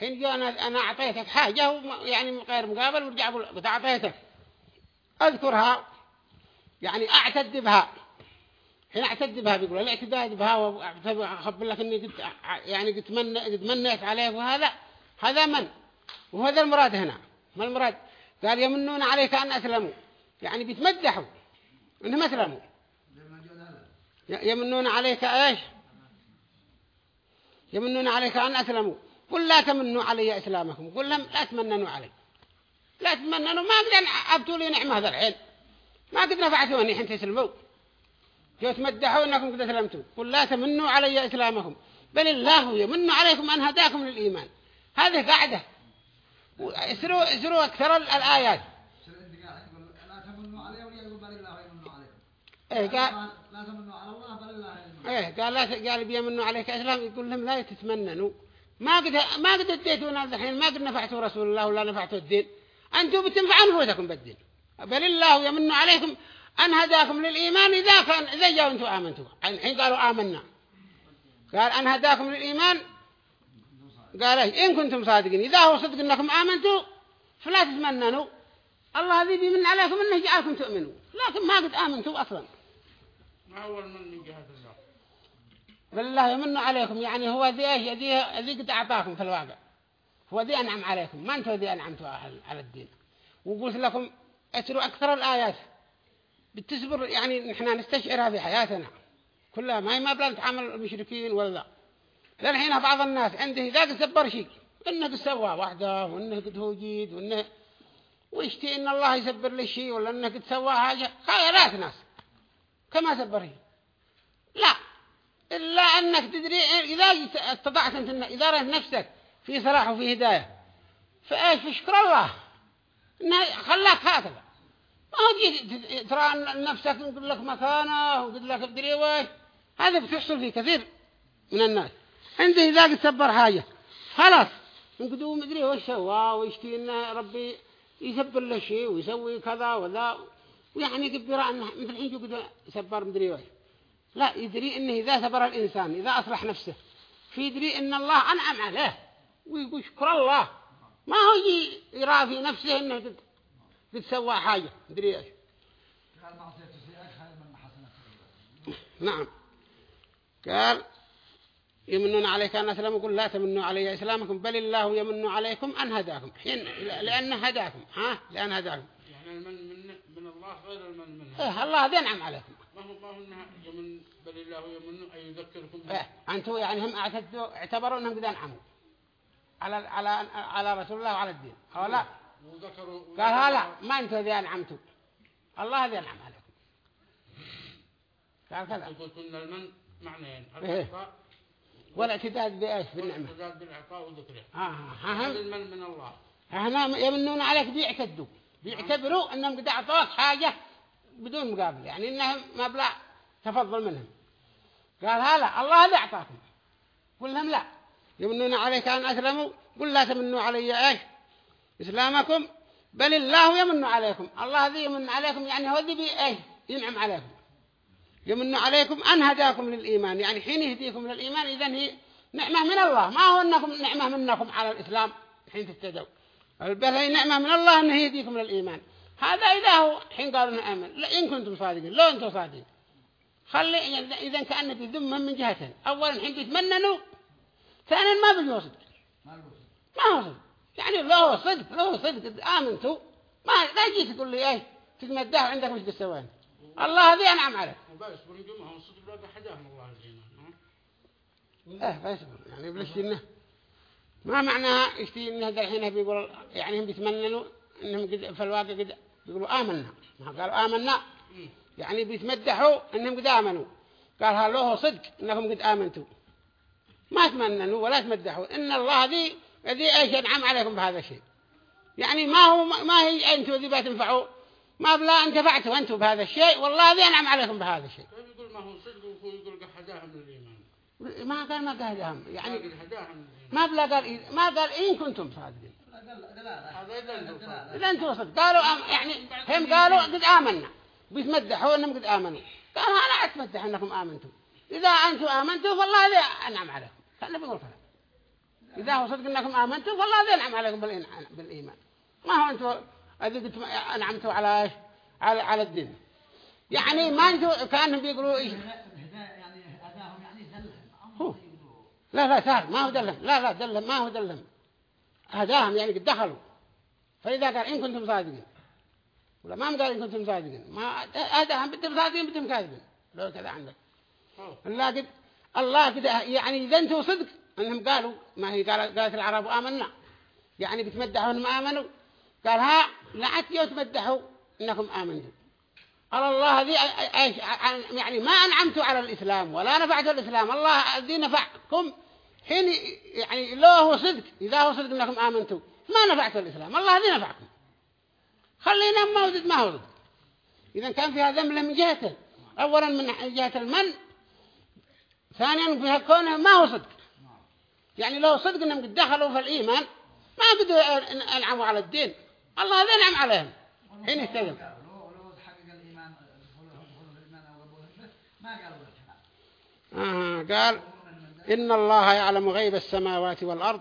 حين جو أنا, أنا أعطيتك حاجة يعني غير مقابل ورجع قد أعطيتك. أذكرها. يعني أعتد بها. حين أعتد بها بيقول الاعتداد بها وأخبر لك أني قد يعني قد, من قد منيت عليك وهذا. هذا من؟ وهذا المراد هنا. ما المراد؟ قال يمنون عليك أن أسلموا. يعني بيتمدحوا. أنهم أسلموا. جاء يمنون عليك إيش؟ يمنون عليك أن أسلموا. قل لا تمنوا علي إسلامكم. قل لهم لا تمننوا علي. لا تمننوا. ما قد عبتوا لي نعمة هذا الحين ما قد نفعتوني حين تسلموا. جو تمدحوا إنكم قد أسلمتوا. قل لا تمنوا علي إسلامكم. بل الله يمن عليكم أن هداكم للإيمان. هذه قاعدة. اسروا اسروا أكثر الآيات. سر انت قاعد يقول لا تمنوا علي ولا يقول بل الله يمن عليكم. إيه قال لا تمنوا على الله بل إيه قال لا قال بيمنوا عليك اسلام يقول لهم لا تتمننوا ما قد ما قد اديتونا الحين ما قد نفعتوا رسول الله ولا نفعتوا الدين. أنتم بتنفعوا انفسكم بالدين. بل الله يمن عليكم. ان هداكم للإيمان إذا كان إذا جاءوا أنتم امنتوا الحين قالوا آمنا. قال ان هداكم للإيمان. قال إيه إن كنتم صادقين. إذا هو صدق إنكم آمنتوا فلا تتمننوا. الله ذي بيمن عليكم إنه جعلكم تؤمنوا. لكن ما قد آمنتوا أصلا. ما أول من جهة الله بل الله يمن عليكم. يعني هو ذي إيش؟ ذي ذي قد اعطاكم في الواقع. هو ذي أنعم عليكم. ما أنتم ذي أنعمتوا على- الدين. وقلت لكم اتروا أكثر الآيات. بتصبر يعني نحن نستشعرها في حياتنا. كلها ما هي ما بلا نتعامل المشركين ولا للحين بعض الناس عنده إذا قد سبر شيء. إنه قد سوى وحده وإنه قد هو جيد وإنه ويشتي إن الله يسبر له شيء ولا إنه قد سوى حاجة. خيالات ناس. كما سبره لا. إلا أنك تدري إذا استطعت أنت إن إدارة نفسك في صلاح وفي هداية. فإيش؟ في شكر الله. إنه خلاك هكذا ما هو جيت ترى نفسك نقول لك مكانة وقل لك بدري وش هذا بتحصل في كثير من الناس. عنده إذا قد سبر حاجة. خلاص. نقدوا مدري وش سوى ويشتي إنه ربي يسبر له شيء ويسوي كذا وذا. ويعني أنه مثل الحين جو سبر مدري وش. لا يدري إنه إذا سبر الإنسان إذا أصلح نفسه. فيدري إن الله أنعم عليه ويقول شكر الله. ما هو يجي يرى في نفسه إنه قد قد سوى حاجة مدري من حسنة نعم. قال يمنون عليك أن أسلموا قل لا تمنوا علي إسلامكم بل الله يمن عليكم أن هداكم. حين لأن هداكم ها؟ لأن هداكم. يعني المن من من الله غير المن منها إيه الله ذي أنعم عليكم. هو انها يمن بل الله يمن أن يذكركم. به. إيه أنتوا يعني هم اعتدوا اعتبروا أنهم قد أنعموا على على على رسول الله وعلى الدين. أو لا؟ قال هلا ما أنتوا ذي أنعمتوا الله ذي أنعم عليكم. قال كذا. يقول كنا المن معنيين. إيه. والاعتداد بإيش؟ بالنعمة. والاعتداد بالإعطاء وذكره ها ها هذا هم المن من الله. هنا يمنون عليك بيعتدوا. بيعتبروا أنهم قد أعطوك حاجة. بدون مقابل يعني إنهم مبلغ تفضل منهم. قال هلا الله اللي أعطاكم. قل لهم لا. يمنون عليك أن أسلموا. قل لا تمنوا علي إيش؟ إسلامكم. بل الله يمن عليكم. الله ذي يمن عليكم يعني هو ذي إيش؟ ينعم عليكم. يمن عليكم أن هداكم للإيمان. يعني حين يهديكم للإيمان إذن هي نعمة من الله. ما هو أنكم نعمة منكم على الإسلام حين تتدوا بل هي نعمة من الله أنه يهديكم للإيمان. هذا إذا هو حين قالوا نآمن لا إن كنتم صادقين. لو أنتم صادقين. خلي إذا كأن بذمهم من جهتين أولا حين بيتمننوا ثانيا ما بيجوا صدق ما هو صدق. يعني لو صدق لو صدق آمنتوا. ما لا جيت تقول لي إيه تتمدح عندك مش بالسوان الله ذي أنعم عليك. وبس ونجمهم صدق لو حداهم الله الإيمان ها؟ إيه فيصبر يعني بلش انه ما معناها يشتي إنه الحين بيقول يعني هم بيتمننوا إنهم قد في الواقع قد بيقولوا آمنا. ما قالوا آمنا. مم. يعني بيتمدحوا إنهم قد آمنوا. قال هل هو صدق إنكم قد آمنتوا ما تمننوا ولا تمدحوا إن الله ذي ذي إيش ينعم عليكم بهذا الشيء. يعني ما هو ما هي أنتوا ذي بتنفعوا ما بلا انتفعتوا أنتوا بهذا الشيء. والله ذي ينعم عليكم بهذا الشيء. يقول ما هو صدق وهو يقول قد حداهم للإيمان ما قال ما قال يعني ما بلا قال إيه- ما قال إن كنتم صادقين. إذا أنتم أنتم صدق قالوا يعني هم قالوا قد آمنا. بيتمدحوا أنهم قد آمنوا. قالوا أنا أتمدح أنكم آمنتم. إذا أنتم آمنتوا فالله ذي أنعم عليكم. كان بيقول كذا إذا هو صدق أنكم آمنتوا فالله ذي أنعم عليكم بالإيمان. ما هو أنتم أذي قد أنعمتوا على إيش؟ على على الدين. يعني ما أنتم كانوا بيقولوا إيش؟ يعني هداهم يعني. لا لا سهل. ما هو دلهم. لا لا دلهم. ما هو دلهم. هداهم يعني قد دخلوا. فإذا قال إن كنتم صادقين. ولا ما قال إن كنتم صادقين. ما هداهم بدهم صادقين بدهم كاذبين. لو كذا عندك. الله قد الله قد يعني إذا أنتم صدق أنهم قالوا ما هي قال- قالت العرب آمنا. يعني بتمدحوا أنهم آمنوا. قال ها لا تجوا تمدحوا أنكم آمنتم. قال الله ذي يعني ما انعمتوا على الإسلام ولا نفعتوا الإسلام. الله ذي نفعكم حين يعني لو هو صدق إذا هو صدق إنكم امنتوا ما نفعتوا الإسلام الله ذي نفعكم. خلينا ما هو ما هو صدق. إذا كان فيها ذنب من جهته اولا من جهة المن ثانيا فيها كونه ما هو صدق. يعني لو صدق إنهم قد دخلوا في الإيمان ما قدروا انعموا على الدين. الله ذي نعم عليهم. حين اهتدوا الإيمان الإيمان قال إن الله يعلم غيب السماوات والأرض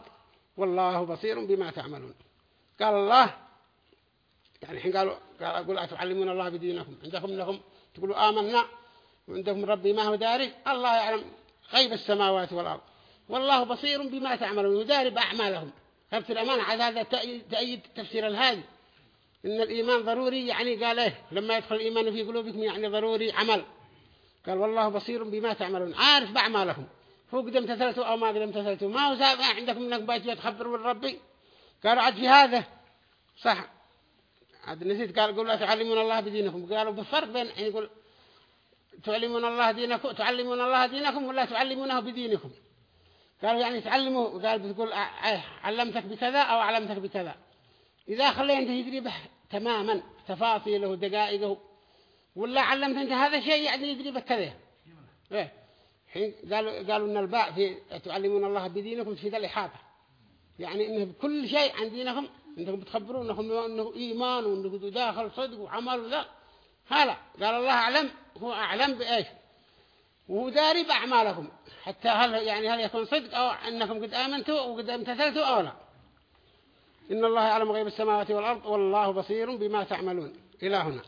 والله بصير بما تعملون. قال الله يعني حين قالوا قال أقول أتعلمون الله بدينكم؟ عندكم أنكم تقولوا آمنا وعندكم ربي ما هو داري. الله يعلم غيب السماوات والأرض والله بصير بما تعملون يداري بأعمالهم. خبت الأمان على هذا تأييد تفسير الهادي؟ إن الإيمان ضروري يعني قال إيه لما يدخل الإيمان في قلوبكم يعني ضروري عمل. قال والله بصير بما تعملون عارف بأعمالكم هو قد امتثلتوا أو ما قد امتثلتوا. ما هو سابع عندكم باجي تخبروا ربي. قالوا عاد في هذا. صح. عاد نسيت قال قول لا تعلمون الله بدينكم قالوا بالفرق بين يعني يقول تعلمون الله دينكم تعلمون الله دينكم ولا تعلمونه بدينكم. قالوا يعني تعلموا. قال بتقول علمتك بكذا أو علمتك بكذا. إذا خليت أنت يدري به تماما تفاصيله دقائقه ولا علمت أنت هذا شيء يعني يدري بكذا إيه. حين قالوا قالوا إن الباء في تعلمون الله بدينكم في ذا الإحاطة. يعني إنه بكل شيء عن دينكم أنتم بتخبرون أنكم إنه إيمان وأنه داخل صدق وعمل وذا. هلا قال الله أعلم هو أعلم بإيش؟ وهو داري بأعمالكم حتى هل يعني هل يكون صدق أو أنكم قد آمنتوا وقد امتثلتوا أو لا. إن الله يعلم غيب السماوات والأرض والله بصير بما تعملون. إلى هنا.